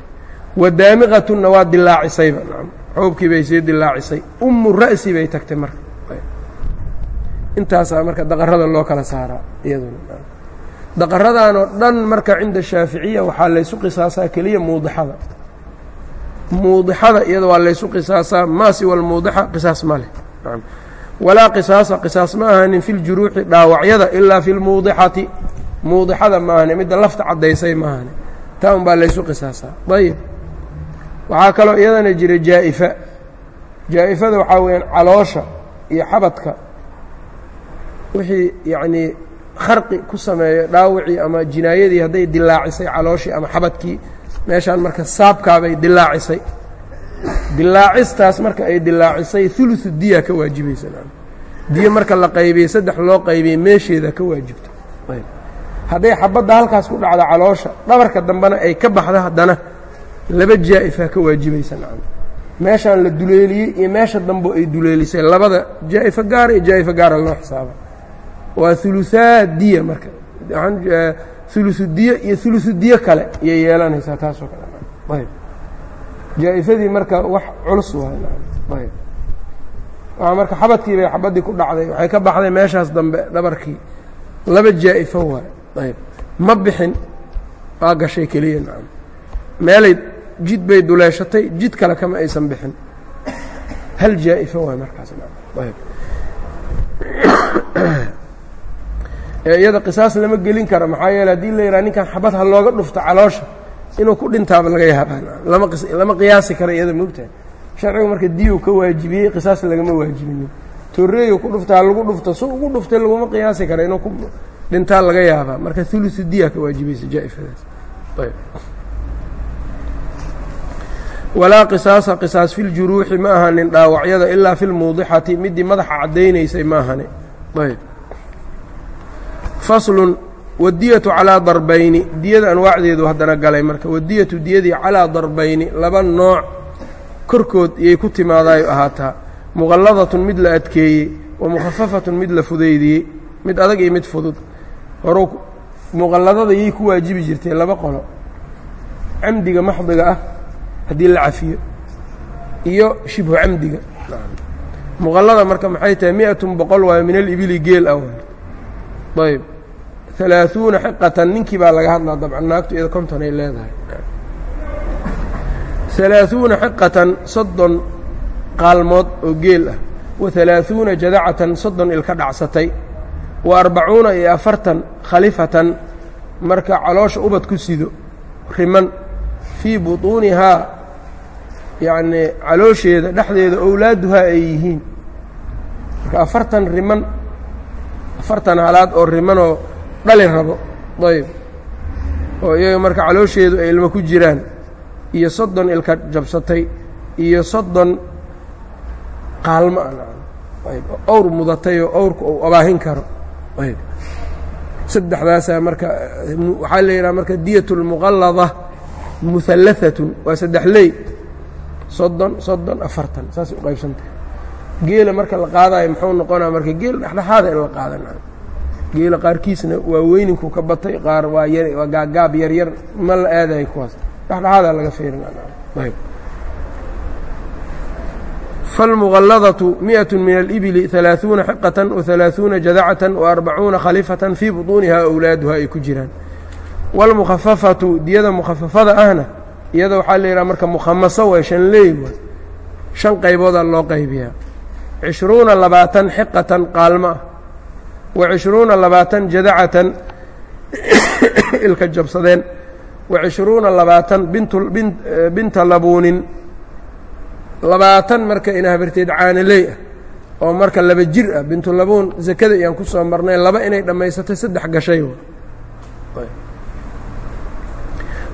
wadaamiqatunna waa dilaacisayba xuubkii bay sii dilaacisay ummu ra'si bay tagtay marka. Intaasaa marka daqarada loo kala saaraa iyaduna. Daqaradan oo dhan marka cinda shaaficiya waxaa laysu qisaasaa keliya muudixada. Muudixada iyada waa laysu qisaasaa maa siwa qisaas ma leh. Walaa qisaasa qisaas ma ahanin fi ljuruuxi dhaawacyada ilaa fi lmuudixati muudixada ma ahani midda lafta caddaysay ma ahani taa un baa laysu qisaasaa. Ayib waxaa kaloo iyadana jira jaa'ifa. Jaa'ifada waxaa weeyaan caloosha iyo xabadka. Wixii yacnii kharqi ku sameeyo dhaawacii ama jinaayadii hadday dilaacisay calooshii ama xabadkii meeshaan marka saabkaabay dilaacisay dilaacistaas marka ay dilaacisay uluثu diya ka waajibaysa diyo marka la qaybiyey saddex loo qaybiyey meesheeda ka waajibto. Hadday xabadda halkaas ku dhacda caloosha dhabarka dambena ay ka baxdo haddana laba jaa'ifa ka waajibaysa nacam. Meeshaan la duleeliyey iyo meesha dambe ay duleelisay labada jaa'ifo gaara iyo jaa'ifo gaara loo xisaaba. Waa uluaa diya marka. Uludiye iyo uludiye kale iyay yeelanaysaa taasoo kale. Ayb jaa-ifadii marka wax culus waay waa marka xabadkii bay ku dhacday waxay ka baxday meeshaas dambe dhabarkii. Laba jaa-ifo waay. Ayb ma bixin waa gashay keliya nacam. Meelay jid bay duleeshatay jid kale kama aysan bixin. Hal jaa-ifo waay markaas. Ayb. Iyada qisaas lama gelin karo. Maxaa yeele haddii la yidhaha ninkan xabad ha looga dhufto caloosha inuu ku dhintaaba laga yaabaa. Lama qiyaasi karo iyada moogtahay sharcigu marka diyu ka waajibiyey qisaas lagama waajibinin torreeyo ku dhufta ha lagu dhufto su ugu dhuftay laguma qiyaasi karo inuu ku dhintaa laga yaabaa. Marka ulusu diya ka waajibaysa jaa-ifadaas walaa qisaasa qisaas fi ljuruuxi ma ahanin dhaawacyada ilaa fi lmuudixati midii madaxa caddaynaysay ma ahani. Ayb. Faslun wadiyatu calaa darbayni diyada anwaacdeedu haddana galay marka wadiyatu diyadii calaa darbayni laba nooc korkood iyay ku timaadaayo ahaataa. Muqalladatun mid la adkeeyey wa mukhafafatun mid la fudaydiyey mid adag iyo mid fudud. Horow muqalladada yay ku waajibi jirtay laba qolo. Camdiga maxdiga ah haddii la cafiyo iyo shibhu camdiga muqallada marka maxay tahay mi-atun boqol waayo min alibili geel ah ayb alaaثuuna xiqatan ninkii baa laga hadlaa dabcan naagtu iyada konton ay leedahay alaaثuuna xiqatan soddon qaalmood oo geel ah wa alaaثuuna jadacatan soddon ilka dhacsatay wa arbacuuna iyo afartan khalifatan marka caloosha ubad ku sido riman fii buطuunihaa yacnii caloosheeda dhexdeeda owlaaduhaa ay yihiin. Marka afartan riman afartan halaad oo rimanoo dhali rabo ayb oo iyaga marka caloosheedu ay ilmo ku jiraan iyo soddon ilka jabsatay iyo soddon qaalmo ah ayb owr mudatay oo owrka uu abaahin karo. Ayb saddexdaasaa marka waxaa la yidhaha marka diyat اlmuqallada waa saddex ley soddon soddon afartan saasay u qaybsantahay geela marka la qaadayo muxuu noqonaa marka geel dhexdhexaada in la qaadana geela qaarkiisna waa weyninku ka batay qaar waa yar waa gaagaab yar yar ma la aadayo kuwaas dhexdhexaadaa laga fiirinayb فالمغلظة مئة من الإبل ثaلاثuuنa حقة وثaلاثuuنa جadعة وأربعuuنa khليفة في بطuuniha أwlaaduha ay ku jiraan والمخففaةu diyada مخففada ahna iyada waxaa la yidhaha marka mukhamaso way shan leey way shan qayboodaa loo qaybiyaa. Cishruuna labaatan xiqatan qaalmo ah. Wa cishruuna labaatan jadacatan ilka jabsadeen. Wa cishruuna labaatan eh, binta labuunin. Labaatan marka ina habarteed caaniley ah. Oo marka laba jir ah bintulabuun sakada iyaan ku soo marnay laba inay dhammaysatay saddex gashay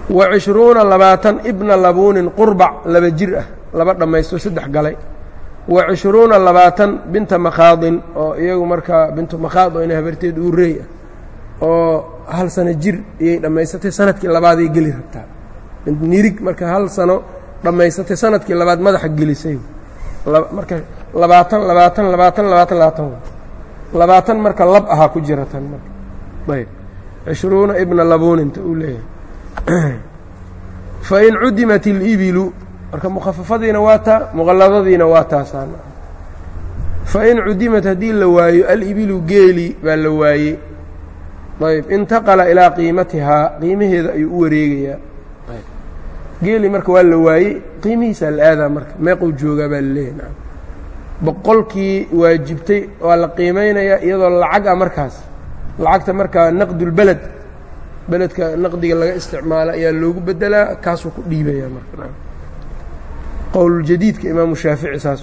wa cishruuna labaatan ibna labuunin qurbac laba jir ah laba dhammaysto saddex galay wa cishruuna labaatan binta makhaadin oo iyagu markaa bintu makhaad oo ina habarteed uurey ah oo hal sano jir iyay dhammaysatay sannadkii labaaday geli rabtaa nirig marka hal sano dhammaysatay sannadkii labaad madaxa gelisay marka labaatan labaatan labaatan labaatan labaatan labaatan marka lab ahaa ku jira tan marka ayb cishruuna ibna labuuninta uu leeyahay fain cudimat اlibilu marka mukhafafadiina waa taa muqalladadiina waa taasaan. Fain cudimat haddii la waayo alibilu geeli baa la waayey. Ayb intaqala ilaa qiimatihaa qiimaheeda ayuu u wareegayaa. Geeli marka waa la waayey qiimihiisaa la aadaa marka meequu joogaa baa laleeyahy boqolkii waajibtay waa la qiimaynayaa iyadoo lacag ah markaas lacagta markaa naqdulbeled beledka naqdiga laga isticmaalo ayaa loogu bedelaa kaasuu ku dhiibayaa marka. Naam qowluljadiidka imaamu shaafici saas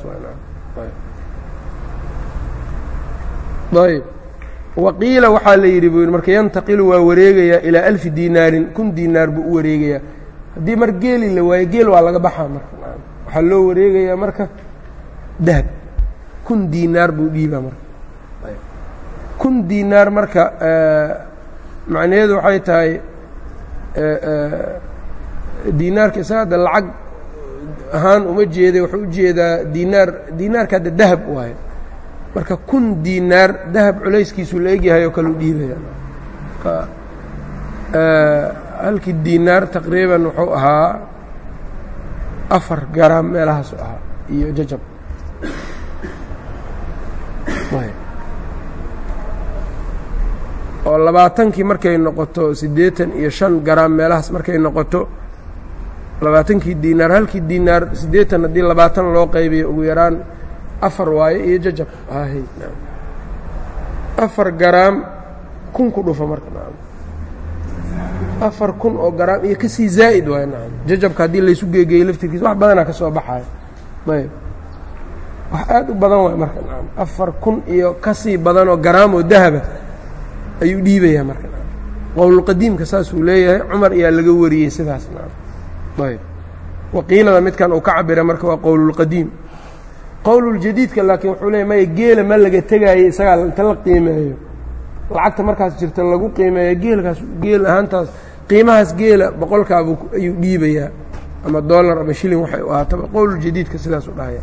ayb waqiila waxaa la yidhi buu yidhi marka yantaqilu waa wareegayaa ilaa alfi diinaarin kun diinaar buu u wareegayaa haddii mar geeli la waayo geel waa laga baxaa marka. Waxaa loo wareegayaa marka dahab. Kun diinaar buu dhiibaa marka. Kun diinaar marka macnaheedu waxay tahay diinaarka isaga hadda lacag ahaan uma jeeday wuxuu u jeedaa diinaar diinaarka hadda dahab waayo marka kun diinaar dahab culayskiisu la egyahay oo kaleu dhiibaya. Halkii diinaar taqriiban wuxuu ahaa afar garaam meelahaasu ahaa iyo jajab oo labaatankii markay noqoto siddeetan iyo shan garaam meelahaas markay noqoto labaatankii diinaar halkii diinaar siddeetan haddii labaatan loo qaybiyo ugu yaraan afar waaye iyo jajab. Ahy afar garaam kun ku dhufa marka afar kun oo garaam iyo ka sii zaa'id waay nacam jajabka haddii laysu geegeeyey laftirkiisa wax badanaa ka soo baxayo ayb. Wax aad u badan waay marka nacam afar kun iyo ka sii badan oo garaam oo dahaba ayuu dhiibayaa marka. Nacam qowlulqadiimka saasuu leeyahay cumar ayaa laga wariyey sidaas. Ayb waqiilada midkan uu ka cabira marka waa qowlulqadiim qowluljadiidka laakiin wuxuu leeyahy maya geela ma laga tegaayo isagaa inta la qiimeeyo. Lacagta markaas jirta lagu qiimeeya geelkaas geel ahaantaas qiimahaas geela boqolkaabu ayuu dhiibayaa. Ama dollar ama shilin waxay u ahaataba. Qowluljadiidka sidaas u dhahaya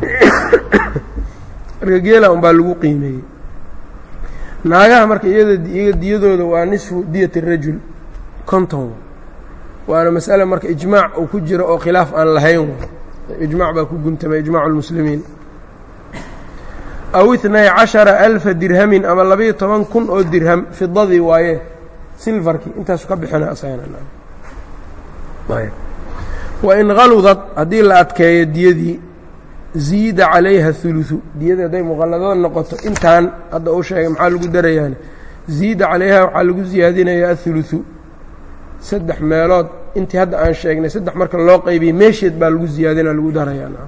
marka geela unbaa lagu qiimeeyey naagaha marka diyadooda waa nisfu diyat rajul conton waana mas'ale marka ijmaac uu ku jiro oo khilaaf aan lahayn. Ijmac baa ku guntamay ijmac اlmuslimiin aw itnay cashara alfa dirhamin ama labayo toban kun oo dirham fidadii waaye. Silfarkii intaasu ka bixina wain haludad haddii la adkeeyo diyadii ziida calayha uluثu diyadii hadday muqalladada noqoto intaan hadda uu sheegay maxaa lagu darayaane? Ziida calayha waxaa lagu siyaadinayaa auluثu saddex meelood intii hadda aan sheegnay saddex marka loo qaybiyey meesheed baa lagu ziyaadina lagu darayaa.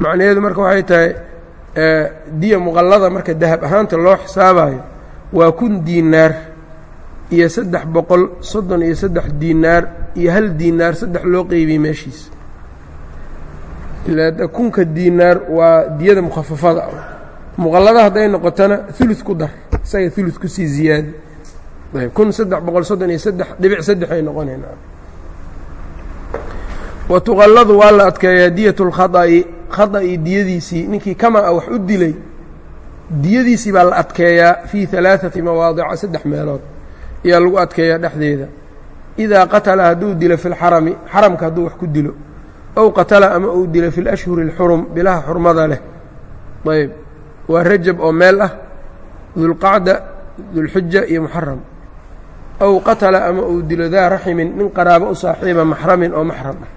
Macnaheedu marka waxay tahay diya muqallada marka dahab ahaanta loo xisaabayo waa kun diinaar iyo saddex boqol soddon iyo saddex diinaar iyo hal diinaar saddex loo qeybiyey meeshiisa. Ilaa kunka diinaar waa diyada mukhafafada muqallada hadday noqotona ulud ku dar isaga ulud ku sii ziyaadi kun saddex boqol soddon iyo saddex dhibic saddex ay noqoneen wa waa la adkeeyaa diyatu lkhaa'i khada'i diyadiisii. Ninkii kama ah wax u dilay diyadiisii baa la adkeeyaa fii alaaثati mawaadica saddex meelood yaa lagu adkeeyaa dhexdeeda. Idaa qatala hadduu dilo fi lxarami xaramka hadduu wax ku dilo ow qatala ama uu dilo fi lashhuri اlxurum bilaha xurmada leh. Ayb. Waa rajab oo meel ah dulqacda dulxuja iyo muxaram aw qatala ama uu dilo daa raximin nin qaraabo u saaxiiba maxramin oo maxram ah.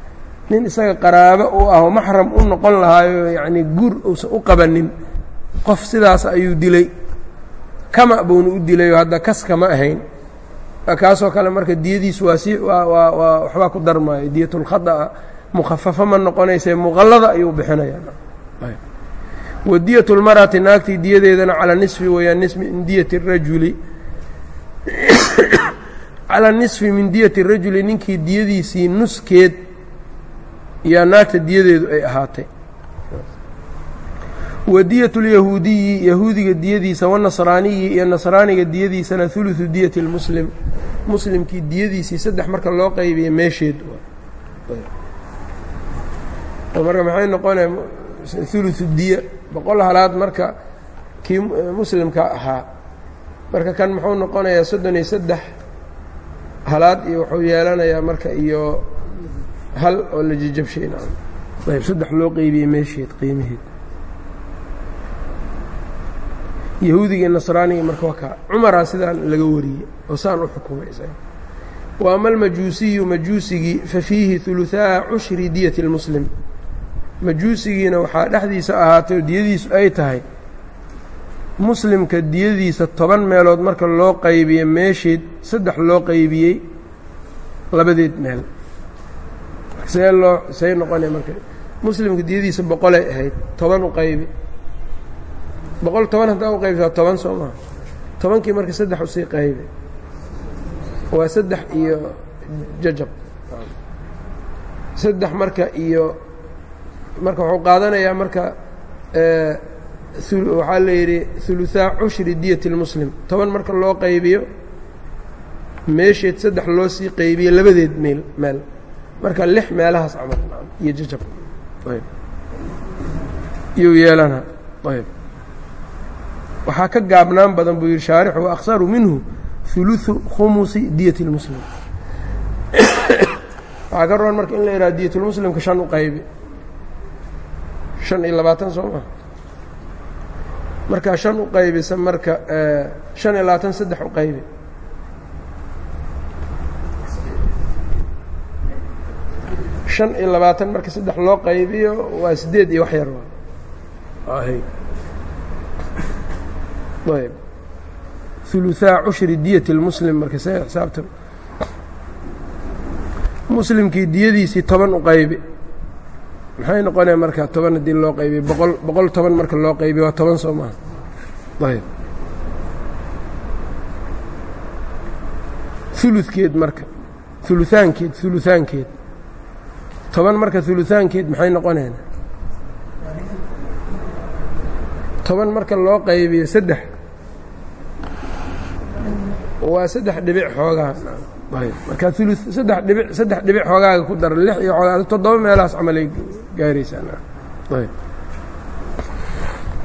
Nin isaga qaraabo u ahoo maxram u noqon lahaayo yacnii gur uusan u qabanin qof sidaas ayuu dilay. Kama buuna u dilayo hadda kaskama ahayn kaasoo kale marka diyadiisu waa si waa waa waa waxbaa ku darmaayo diyatulkhada'a mukhafafo ma noqonaysee muqallada ayuu bixinayaa. Wadiyat lmar'ati naagtii diyadeedana calaa nisfi weeyaan nisfi min diyati rajuli. Calaa nisfi min diyati rajuli ninkii diyadiisii nuskeed yaa naagta diyadeedu ay ahaatay. Wadiyat lyahuudiyi yahuudiga diyadiisa wanasraaniyi iyo nasraaniga diyadiisana huluثu diyati اlmuslim muslimkii diyadiisii saddex marka loo qaybiya meesheed. Marka maxay noqonaya huluثu diya boqol halaad marka kii muslimka ahaa. Marka kan muxuu noqonayaa soddon iyo saddex halaad iyo wuxuu yeelanayaa marka iyo hal oo la jejabshay ayb saddex loo qeybiyey meesheed qiimaheed yahuudiga nasraaniga marka waa kaa cumaraa sidaan laga wariyey oo saan u xukumay wa ama almajuusiyu majuusigii fa fiihi huluثaa cushri diyati اlmuslim majuusigiina waxaa dhexdiisa ahaatay oo diyadiisu ay tahay. Muslimka diyadiisa toban meelood marka loo qaybiyo meesheed saddex loo qaybiyey labadeed meel. See loo say noqonaya marka. Muslimka diyadiisa boqolay ahayd toban u qaybi boqol toban haddaa u qaybsaa toban soo maha tobankii marka saddex u sii qaybi waa saddex iyo jajab. Saddex marka iyo marka wuxuu qaadanayaa marka waxaa la yidhi huluثaa cushri diyati اlmuslim toban marka loo qaybiyo meesheed saddex loo sii qaybiyo labadeed meel meel. Marka lix meelahaas camal iyo jajab. Ayb. Iyuu yeelanaa ayb waxaa ka gaabnaan badan buu yidhi shaarixu waaksaru minhu uluثu khumusi diyat اlmuslim waxaa ka roon marka in la ihaha diyatulmuslimka shan u qaybi. Shan iyo labaatan soo maa markaa shan u qaybisa marka eh, shan iyo labaatan saddex u qaybi. Shan iyo labaatan marka saddex loo qaybiyo waa sideed iyo wax yar ayb. Uluثaa cushri diyat اlmuslim marka see xisaabta muslimkii diyadiisii toban u qaybi. Maxay noqonaya marka toban haddii loo qaybiyo boqol boqol toban marka loo qaybiyo waa toban soo maha. Ayb. Ulukeed marka. Uluaankeed uluaankeed toban marka uluaankeed maxay noqonayna toban marka loo qaybiyo saddex waa saddex dhibic xoogaa. Markaa ulu saddex dhibic saddex dhibic xoogaaga ku dar lix iyo col toddoba meelahaas camalay gaaraysaa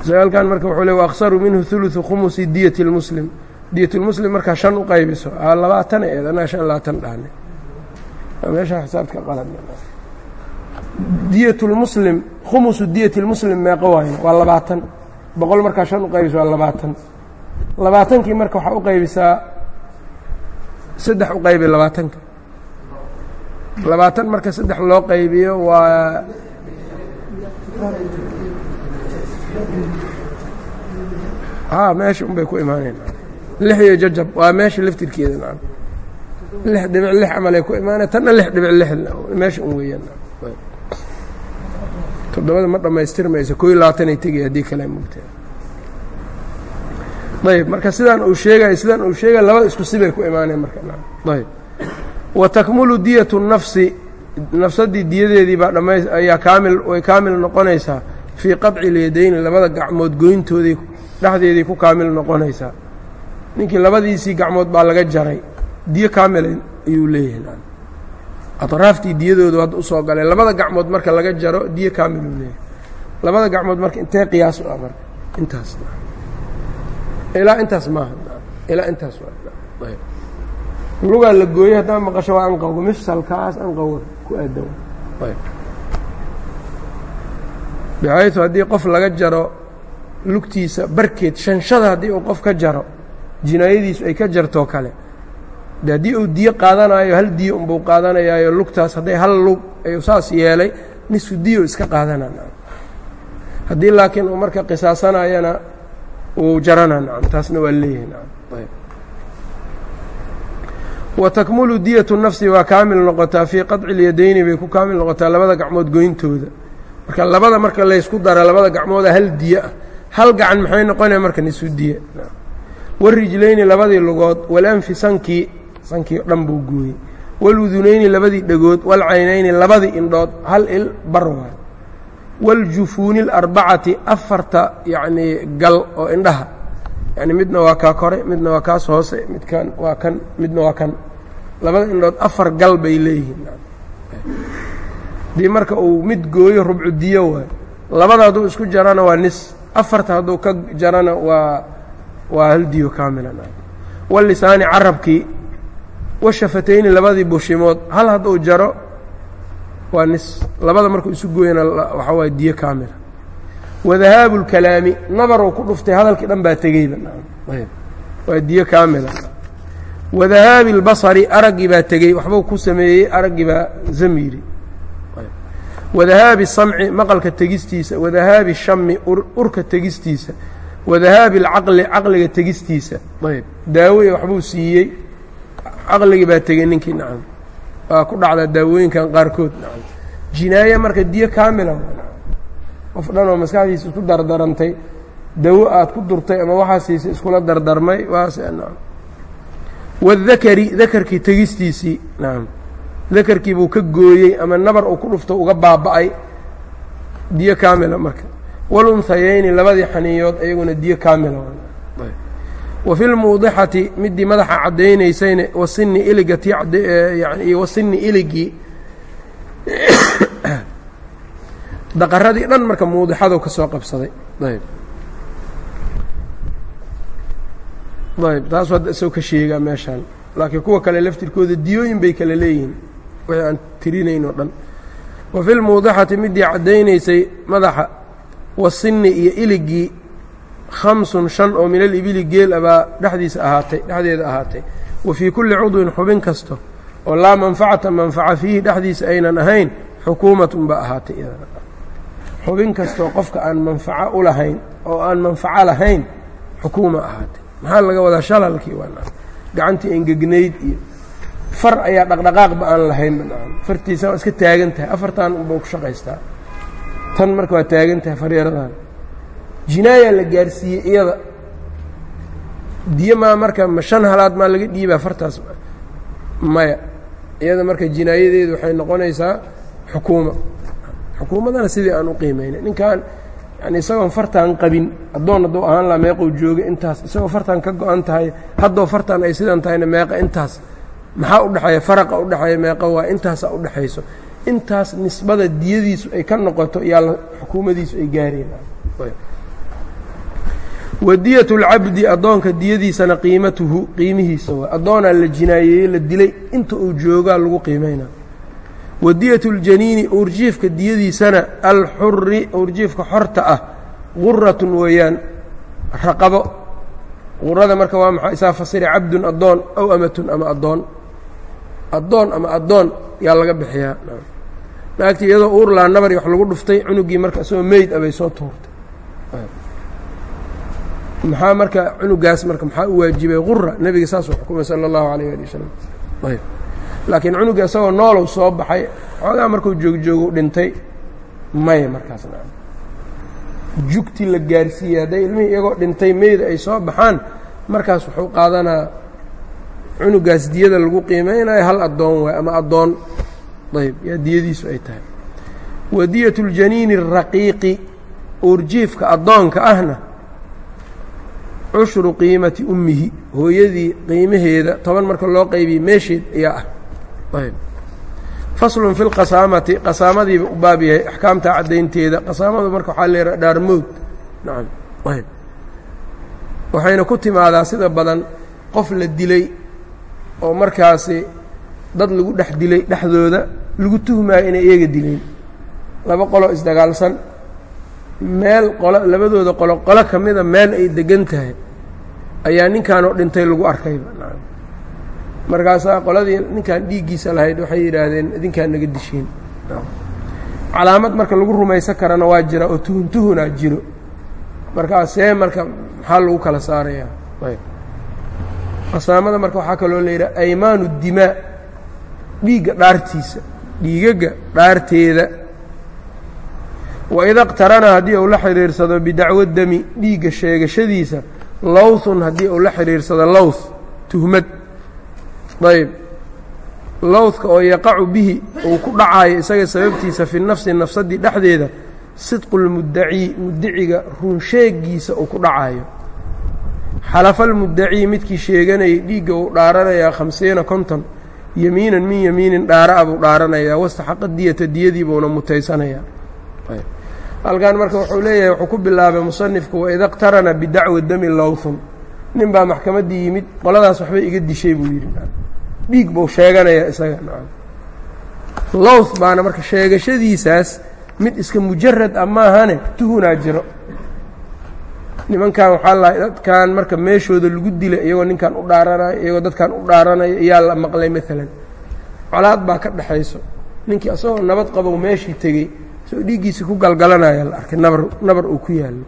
su'aalkan marka wuxuu le waaksaru minhu uluثu khumusi diyati اlmuslim diyat lmuslim markaa shan u qaybiso aa labaatan eed anaa shan labaatan dhaane. Meeshaa xisaabka qalad diyat lmuslim khumusu diyati lmuslim meeqo waayo waa labaatan. Boqol markaa shan u qaybiso waa labaatan. Labaatankii marka waxaa u qaybisaa saddex u qaybi labaatanka. Labaatan marka saddex loo qaybiyo waa haa meesha un bay ku imaaneen. Lix iyo jajab waa meesha laftirkeeda lix dhibic lix camalay ku imaaneen. Tanna lix dhibic lix meesha un weeyaan. Toddobada ma dhammaystirmayso koo iyo labaatanay tegay haddii kale mugtee ayb marka sidaan uu sheegay sidaan uu sheegay labada isku sibay ku imaaneen markaayb wa takmulu diyatu nafsi nafsadii diyadeedii baa dhammays ayaa kaamil way kaamil noqonaysaa. Fii qaطci lyadayni labada gacmood goyntoodii dhexdeedii ku kaamil noqonaysaa. Ninkii labadiisii gacmood baa laga jaray. Diyo kaamil ayuu leeyahay. Aطraaftii diyadoodu hadda u soo galee labada gacmood marka laga jaro diyo kaamiluu leeyahay. Labada gacmood marka intee qiyaasu ah marka intaas ilaa intaas maaha. Ilaa intaas lugaa la gooyey haddaa maqasho waa anqawga mifsalkaas anqawga ku aadan bixaytu haddii qof laga jaro lugtiisa barkeed shanshada haddii uu qof ka jaro jinaayadiisu ay ka jartoo kale. De haddii uu diyo qaadanayo hal diyo unbuu qaadanayaayo lugtaas hadday hal lug ay saas yeelay nisfu diyo iska qaadanaa haddii laakiin uu marka qisaasanayana uu jarana nacam taasna waa leeyahay nacam wa takmulu diyatu nafsi waa kaamil noqotaa fii qaطci اlyadayni bay ku kaamil noqotaa labada gacmood goyntooda. Marka labada marka laysku dara labada gacmooda hal diyo ah hal gacan maxay noqonaya marka nisu diye warijlayni labadii lugood walanfi sankii sankii o dhan buu gooyey. Waludunayni labadii dhegood walcaynayni labadii indhood hal il bar waay wاljufuuni اlarbacati afarta yacnii gal oo indhaha yani midna waa kaa kore midna waa kaas hoose midkan waa kan midna waa kan labada indhood afar gal bay leeyihiin haddii marka uu mid gooyo rubcu waay labada hadduu isku jarana waa nis afarta hadduu ka jarana waa waa hal kaamilan walisaani carabkii washafatayni labadii bushimood hal hadduu jaro waa nis labada markuu isu gooyana waxaa waay diyo kaamila wadahaabu اlkalaami nabaruu ku dhuftay hadalkii dhan baa tegeyba waa diyo kaamila wadahaabi اlbasari araggii baa tegey waxbuu ku sameeyey araggii baa zamiiri wadahaabi الsamci maqalka tegistiisa wadahaabi الshami urka tegistiisa wadahaabi اlcaqli caqliga tegistiisa ayb daawoya waxbuu siiyey caqligii baa tegey ninkii nacam waa ku dhacdaa daawooyinkan qaarkood. Jinaaye marka diyo kaamila. Qof dhan oo maskaxdiisa isku dardarantay dawo aad ku durtay ama waxaa siisay iskula dardarmay nacam waاdakari dakarkii tegistiisii nacam dakarkii buu ka gooyey ama nabar uu ku dhufto uga baaba'ay diyo kaamila marka. Walunhayeyni labadii xaniiyood iyaguna diyo kaamila wa fi lmuudixati midii madaxa caddaynaysayna wasini iliga tii yani wasini iligii daqaradii dhan marka muudixadu ka soo qabsaday. Ayb. Ayb taas hadda isagoo ka sheegaa meeshaan. Laakiin kuwa kale laftirkooda diyooyin bay kala leeyihiin. Wixii aan tirinayn oo dhan. Wa fi lmuudixati midii caddaynaysay madaxa wasinni iyo iligii khamsun shan oo min alibili geel abaa dhexdiisa ahaatay dhexdeeda ahaatay wa fii kulli cudwin xubin kasto oo laa manfacata manfaca fiihi dhexdiisa aynan ahayn xukuumatun baa ahaatay xubin kastoo qofka aan manfaco u lahayn oo aan manfaco lahayn xukuuma ahaatay maxaa laga wadaa shalalkii gacantii engegnayd iyo far ayaa dhaqdhaqaaqba aan lahaynba fartiisa waa iska taagan tahay afartan unba ku shaqaystaa tan marka waa taagan tahay faryaradan jinaayaa la gaarsiiyey iyada. Diyo maa marka ma shan halaad maa laga dhiibaa fartaas maya. Iyada marka jinaayadeedu waxay noqonaysaa xukuuma. Xukuumadana sidii aan u qiimaynay ninkan yani isagoon fartaan qabin addoon hadduu ahaan laha meeqou jooga intaas isagoo fartaan ka go-an tahay haddoo fartaan ay sidan tahayna meeqa intaas maxaa u dhexeeya? Faraqa u dhexeeya meeqa waa intaasaa u dhexayso. Intaas nisbada diyadiisu ay ka noqoto yaa xukuumadiisu ay gaareen wadiyatu اlcabdi addoonka diyadiisana qiimatuhu qiimihiisa waa addoonaa la jinaayeeyey la dilay inta uu joogaa lagu qiimayna wadiyatu اljaniini uurjiifka diyadiisana alxuri uurjiifka xorta ah guratun weeyaan raqabo. Qurada marka waa maxaa isaa fasira cabdun addoon aw amatun ama addoon. Addoon ama addoon yaa laga bixiyaa. Naagtii iyadoo uur laa nabari wax lagu dhuftay cunugii marka isagoo meyd abay soo tuurtay maxaa marka cunugaas marka maxaa u waajibay qura nebiga saasuu xukumay sala allahu alayh ali wasalam ayb laakiin cunuga isagoo noolow soo baxay xoogaa markuu joogjoogu dhintay maya markaas na jugtii la gaarsiiyey hadday ilmihii iyagoo dhintay meyda ay soo baxaan markaas wuxuu qaadanaa cunugaas diyada lagu qiimeynayo hal addoon waay ama addoon ayb yaa diyadiisu ay tahay wadiyatu اljaniini الraqiiqi uurjiifka addoonka ahna cushru qiimati ummihi hooyadii qiimaheeda toban marka loo qaybiyey meesheed ayaa ah. Faslun fi lqasaamati qasaamadiiba u baab yahay axkaamta caddaynteeda. Qasaamadu marka waxaa leeha dhaarmood. Nacam. Waxayna ku timaadaa sida badan qof la dilay oo markaasi dad lagu dhex dilay dhexdooda lagu tuhmaayo inay iyaga dileen laba qolo isdagaalsan meel qolo labadooda qolo qolo ka mida meel ay degan tahay ayaa ninkanoo dhintay lagu arkayba markaasaa qoladii ninkan dhiiggiisa lahayd waxay yidhaahdeen idinkaan naga disheen calaamad marka lagu rumaysan karana waa jira oo tuhun tuhunaa jiro. Markaa see marka maxaa lagu kala saarayaa? Ayb. Qasaamada marka waxaa kaloo la yidhaha aymaanu dimaa. Dhiigga dhaartiisa dhiigagga dhaarteeda waida qtarana haddii uu la xidhiirsado bidacwo demi dhiigga sheegashadiisa lowthun haddii uu la xidhiirsado lowth tuhmad. Ayb lowthka oo yaqacu bihi uu ku dhacayo isaga sababtiisa fi nafsi nafsadii dhexdeeda sidqu lmuddacii muddiciga runsheegiisa uu ku dhacayo. Xalafalmuddacii midkii sheeganayay dhiigga uu dhaaranayaa khamsiina konton yemiinan min yemiinin dhaara buu dhaaranayaa wastaxaqa diyata diyadii buuna mutaysanayaa halkan marka wuxuu leeyahay wuxuu ku bilaabay musanifku waida qtarana bidacwa dami lowthun nin baa maxkamaddii yimid qoladaas waxbay iga dishay buu yidhi. Dhiig buu sheeganayaa isaga lowth baana marka sheegashadiisaas mid iska mujarad ah maahane tuhunaa jiro. Nimankan waxaa la dadkan marka meeshooda lagu dilay iyagoo ninkan u dhaaranayo iyagoo dadkan u dhaaranayo ayaa la maqlay maalan colaad baa ka dhexayso ninkii asagoo nabad qabow meeshii tegey soo dhiiggiisii ku galgalanaya la arkay nabar nabar uu ku yaallo.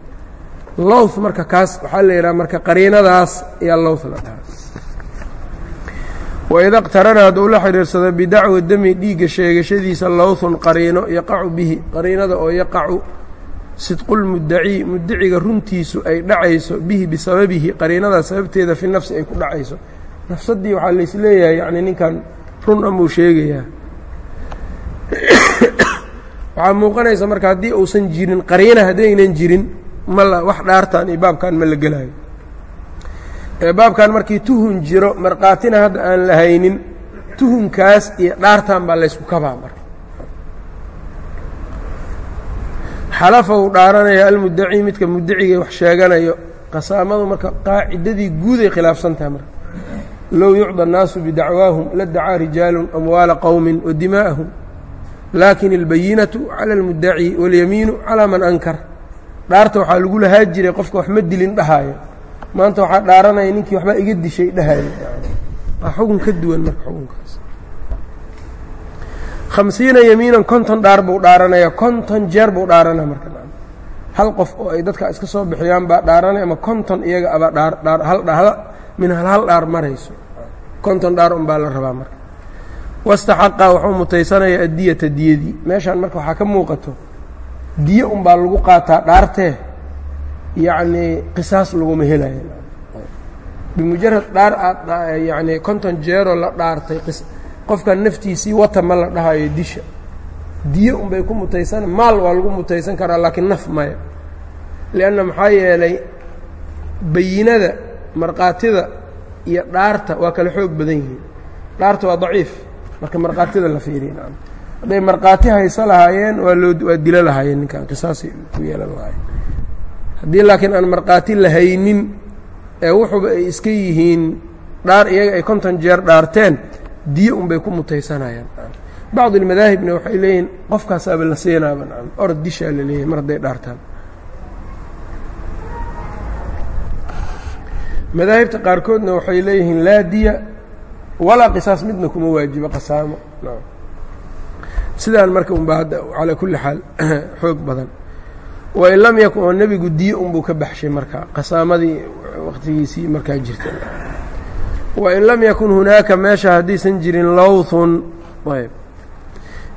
Lowth marka kaas waxaa la yidhaha marka qariinadaas ayaa lowth la dhaha waida qtarana hadduu la xidhiirsado bidacwa demi dhiigga sheegashadiisa lowthun qariino yaqacu bihi. Qariinada oo yaqacu sidqulmuddacii muddiciga runtiisu ay dhacayso bihi bisababihi. Qariinadaas sababteeda fi nafsi ay ku dhacayso. Nafsaddii waxaa lays leeyahay yacni ninkan run amuu sheegayaa waxaa muuqanaysa marka haddii uusan jirin qariina haddaynan jirin ma la wax dhaartan baabkan ma la gelayo. Ee baabkan markii tuhun jiro markhaatina hadda aan la tuhunkaas iyo dhaartan baa laysku kabaa marka. Xalafa uu dhaaranaya almudaci midka mudacigay wax sheeganayo qasaamadu marka qaacidadii guuday khilaafsan tahay marka. Low yucda annaasu bidacwaahum la dacaa rijaalun amwaala qowmin wa dimaa'ahum laakin albayinatu cala almudaci waاlyamiinu calaa man ankar. Dhaarta waxaa lagu lahaa jiray qofka wax ma dilin dhahaayo. Maanta waxaa dhaaranaya ninkii waxbaa iga dishay dhahaayo. Waa xukun ka duwan marka xukunkaas. Khamsiina yamiinan konton dhaar buu dhaaranaya konton jeer buu dhaaranaya marka hal qof oo ay dadka iska soo bixiyaan baa dhaaranaya ama konton iyaga abaa dhaar dhaar hal dhahda min hal hal dhaar marayso. Konton dhaar un baa la rabaa marka wastaxaqa wuxuu mutaysanaya addiyata diyadii. Meeshaan marka waxaa ka muuqato diye un baa lagu qaataa dhaartee yacnii qisaas laguma helayo. Bimujarad dhaar aad yacnii konton jeeroo la dhaartay qofkan naftiisii wata ma la dhahayo disha. Diye unbay ku mutaysan maal waa lagu mutaysan karaa laakiin naf maya. Lianna maxaa yeelay bayinada markhaatida iyo dhaarta waa kala xoog badan yihiin. Dhaarta waa daciif marka markhaatida la fiiriya nacam hadday markhaati hayso lahaayeen waa loo waa dilo lahaayeen ninkan qisaasay ku yeelan lahaayeen. Haddii laakiin aan markhaati la haynin ee wuxuuba ay iska yihiin dhaar iyaga ay konton jeer dhaarteen diye unbay ku mutaysanayaan bacd almadaahibna waxay leeyihiin qofkaasaaba la seenaaba nacam orod dishaa la leeyahay mar hadday dhaartaan. Madaahibta qaarkoodna waxay leeyihiin laa diya walaa qisaas midna kuma waajibo qasaamo sidaan marka unba hadda calaa kulli xaal xoog badan. Wain lam yakun oo nebigu diye unbuu ka baxshay marka. Qasaamadii waqtigiisii markaa jirta wain lam yakun hunaaka meesha haddaysan jirin lowthun ayb.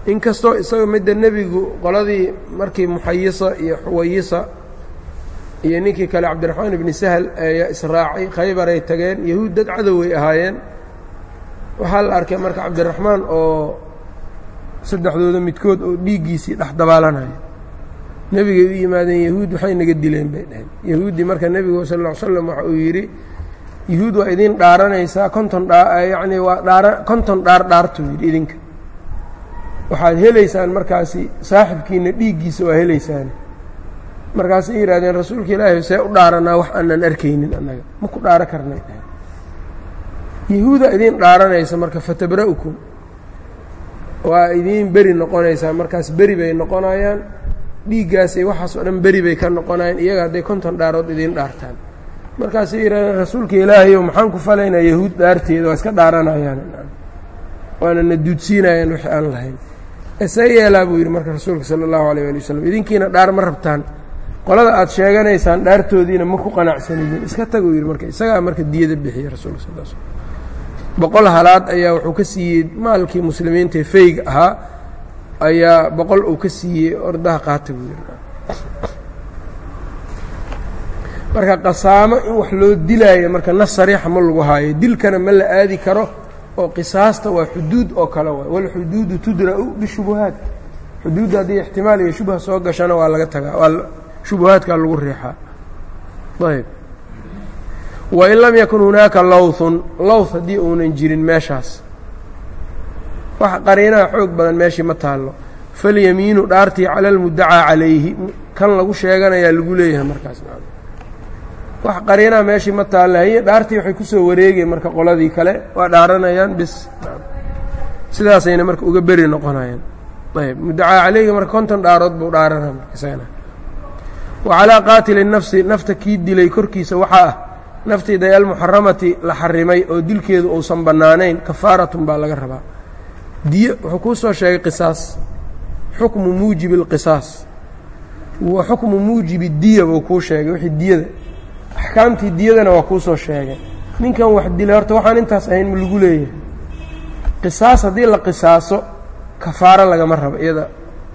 Inkastoo isaga midda nebigu qoladii markii muxayisa iyo xuwayisa iyo ninkii kale cabdiraxmaan ibni sahl ayaa israacay khaybaray tageen yahuud dad cadoway ahaayeen waxaa la arkay marka cabdiraxmaan oo saddexdooda midkood oo dhiiggiisii dhex dabaalanaya. Nebigay u yimaadeen yahuud waxay naga dileen bay dhaheen. Yahuuddii marka nebigu sal ll ly slam waxa uu yidhi yahuud waa idin dhaaranaysaa konton yacnii waa dhaara konton dhaar dhaartuu yidhi idinka. Waxaad helaysaan markaasi saaxibkiina dhiiggiisa waa helaysaan. Markaasay yidhahdeen rasuulka ilaahi see u dhaaranaa wax aanan arkaynin annaga. Ma ku dhaaro karnay dhaheen yahuuda idiin dhaaranaysa marka fatabra'ukum. Waa idiin beri noqonaysaa markaas beri bay noqonayaan dhiiggaasay waxaas oo dhan beri bay ka noqonayaan iyaga hadday konton dhaarood idiin dhaartaan. Markaasay yidhahdeen rasuulka ilaahayow maxaan ku falaynaa yahuud dhaarteeda waa iska dhaaranayaan? Waana na duudsiinayaan wixii aan lahayn. Esee yeelaa buu yidhi marka rasuulka sala allahu alayh ali wasalam idinkiina dhaar ma rabtaan. Qolada aad sheeganaysaan dhaartoodiina ma ku qanacsanidin iska taguu yidhi marka isagaa marka diyada bixiyey rasulka sal l slm boqol halaad ayaa wuxuu ka siiyey maalkii muslimiintae feyg ahaa ayaa boqol uu ka siiyey ordaha qaata marka qasaamo in wax loo dilaayo marka nas sariixa ma lagu haayo dilkana ma la aadi karo oo qisaasta waa xuduud oo kale waay. Walxuduudu tudra'u bishubuhaat. Xuduudda haddii ixtimaal iyo shubha soo gashana waa laga tagaa shubuhaadkaa lagu riixaa. Ayb wain lam yakun hunaaka lowthun lowth haddii uunan jirin meeshaas. Wax qariinaha xoog badan meeshii ma taallo. Falyamiinu dhaartii cala almuddacaa calayhi kan lagu sheeganayaa lagu leeyahay markaas. Wax qariinaha meeshii ma taalla haye dhaartii waxay ku soo wareegeen marka qoladii kale waa dhaaranayaan bis. Sidaasayna marka uga beri noqonayaan. Ayb muddacaa calayhi marka konton dhaarood buu dhaarana markasagana wa calaa qaatili nafsi nafta kii dilay korkiisa waxaa ah naftiiday almuxaramati la xarimay oo dilkeedu uusan bannaanayn kafaaratun baa laga rabaa. Diye wuxuu kuu soo sheegay qisaas. Xukmu muujibi اlqisaas wa xukmu muujibi diya buu kuu sheegay wixii diyada. Axkaamtii diyadana waa kuu soo sheegay. Ninkan wax dilay horta waxaan intaas ahayn ma lagu leeyahay. Qisaas haddii la qisaaso kafaaro lagama rabo iyada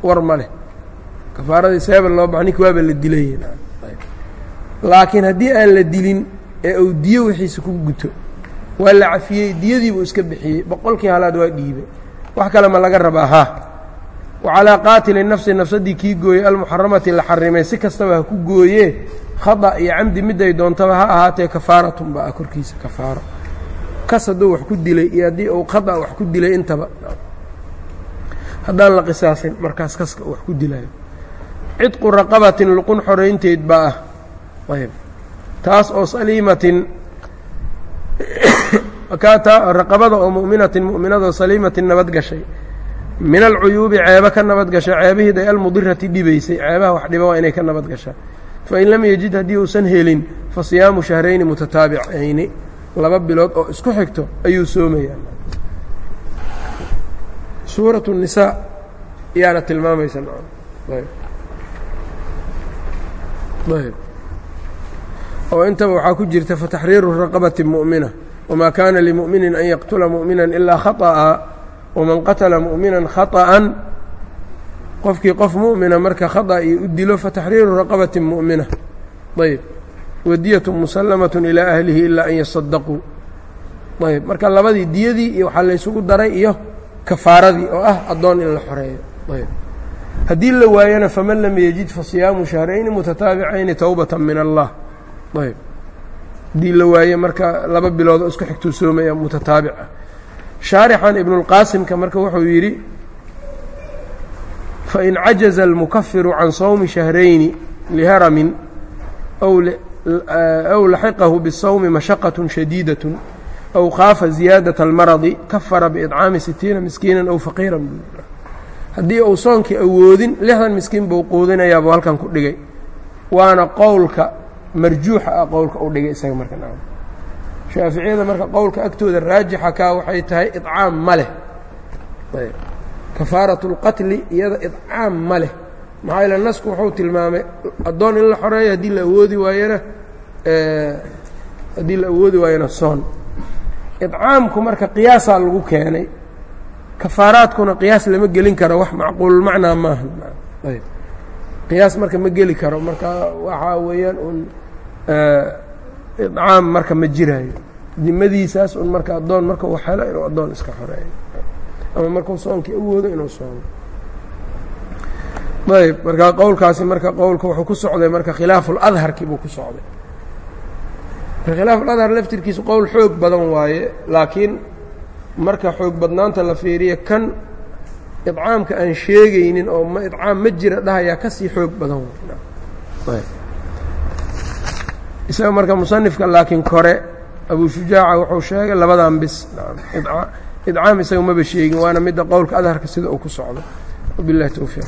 war ma leh. Kafaaradii seeba loo baxa ninka waaba la dilay. Laakiin haddii aan la dilin ee uu diyo wixiisa ku guto. Waa la cafiyey diyadiibuu iska bixiyey boqolkii halaad waa dhiibay. Wax kale ma laga rabaa ha. Wa calaa qaatili nafsi nafsaddii kii gooyey almuxaramati la xarimay si kastaba ha ku gooyee khada iyo camdi miday doontaba ha ahaatee kafaaratun baa korkiisa kafaaro. Kas hadduu wax ku dilay iyo haddii uu khada wax ku dilay intaba. Haddaan la qisaasin markaas kaska wax ku dilayo. Cidqu raqabatin luqun xoraynteed baa ah. Ayb taas oo saliimatin raqabada oo mu'minatin mu'minadoo saliimatin nabad gashay. Min alcuyuubi ceebo ka nabad gasha ceebihiiday almudirati dhibaysay ceebaha wax dhiba waa inay ka nabad gashaa fain lam yejid haddii uusan helin fa siyaamu shahrayni mutataabicayni laba bilood oo isku xigto ayuu soomayaa. Suurat الnisaa yaana tilmaamaysa oo intaba waxaa ku jirta fataxriiru raqabati mu'mina wamaa kaana limuminin an yaqtula mumina ilaa khaطa'a waman qatala mu'mina khaطa'an qofkii qof mu'mina marka khata iyo u dilo fataxriiru raqabati mu'mina. Ayb wadiyatu musallamat ilaa ahlihi ilaa an yasadaquu ayb marka labadii diyadii iyo waxaa laysugu daray iyo kafaaradii oo ah addoon in la xoreeyo. Ayb haddii la waayana faman lam yajid fasiyaamu shahrayni mutataabicayni towbata min allah ayb haddii la waaye marka laba bilood oo isku xigtuu soomaya mutataabic ah shaarixan ibnulqaasimka marka wuxuu yidhi fain cajaza almukafiru can sawmi shahrayni liharamin aw laxiqahu bisawmi mashaqaة shadiidaة aw khaafa ziyaadaة اlmaradi kafara biطcaami sitiina miskiina aw faqiira haddii uu soonkii awoodin lixdan miskiin buu quudinayaa buu halkan ku dhigay waana qowlka marjuuxa ah qowlka u dhigay isaga marka shaaficiyada marka qowlka agtooda raajixa kaa waxay tahay idcaam ma leh. Kafaaratu اlqatli iyada idcaam ma leh. Maxaa yaele nasku wuxuu tilmaamay addoon in la xoreeyo haddii la awoodi waayona eh, haddii la awoodi waayona soon. Idcaamku marka qiyaasaa lagu keenay. Kafaaraadkuna qiyaas lama gelin karo wax macquulmacnaa maaha qiyaas marka ma geli karo. Marka waxaa weeyaan un iطcaam marka ma jiraayo dimadiisaas un marka addoon marka uu helo inuu addoon iska xoreeyo. Ama markuu soonkii awoodo inuu soono. Ayb marka qowlkaasi marka qowlka wuxuu ku socday marka khilaafuladharkii buu ku socday. Khilaafuladhar laftirkiisu qowl xoog badan waaye laakiin marka xoog badnaanta la fiiriya kan idcaamka aan sheegaynin oo m idcaam ma jira dhahayaa ka xoog badan isaga marka musanifka laakiin kore abu shujaaca wuxuu sheegay labadan bis. Idcaam isaga maba sheegin waana midda qowlka adharka sida uu ku socdo. Wabilahi towfiiq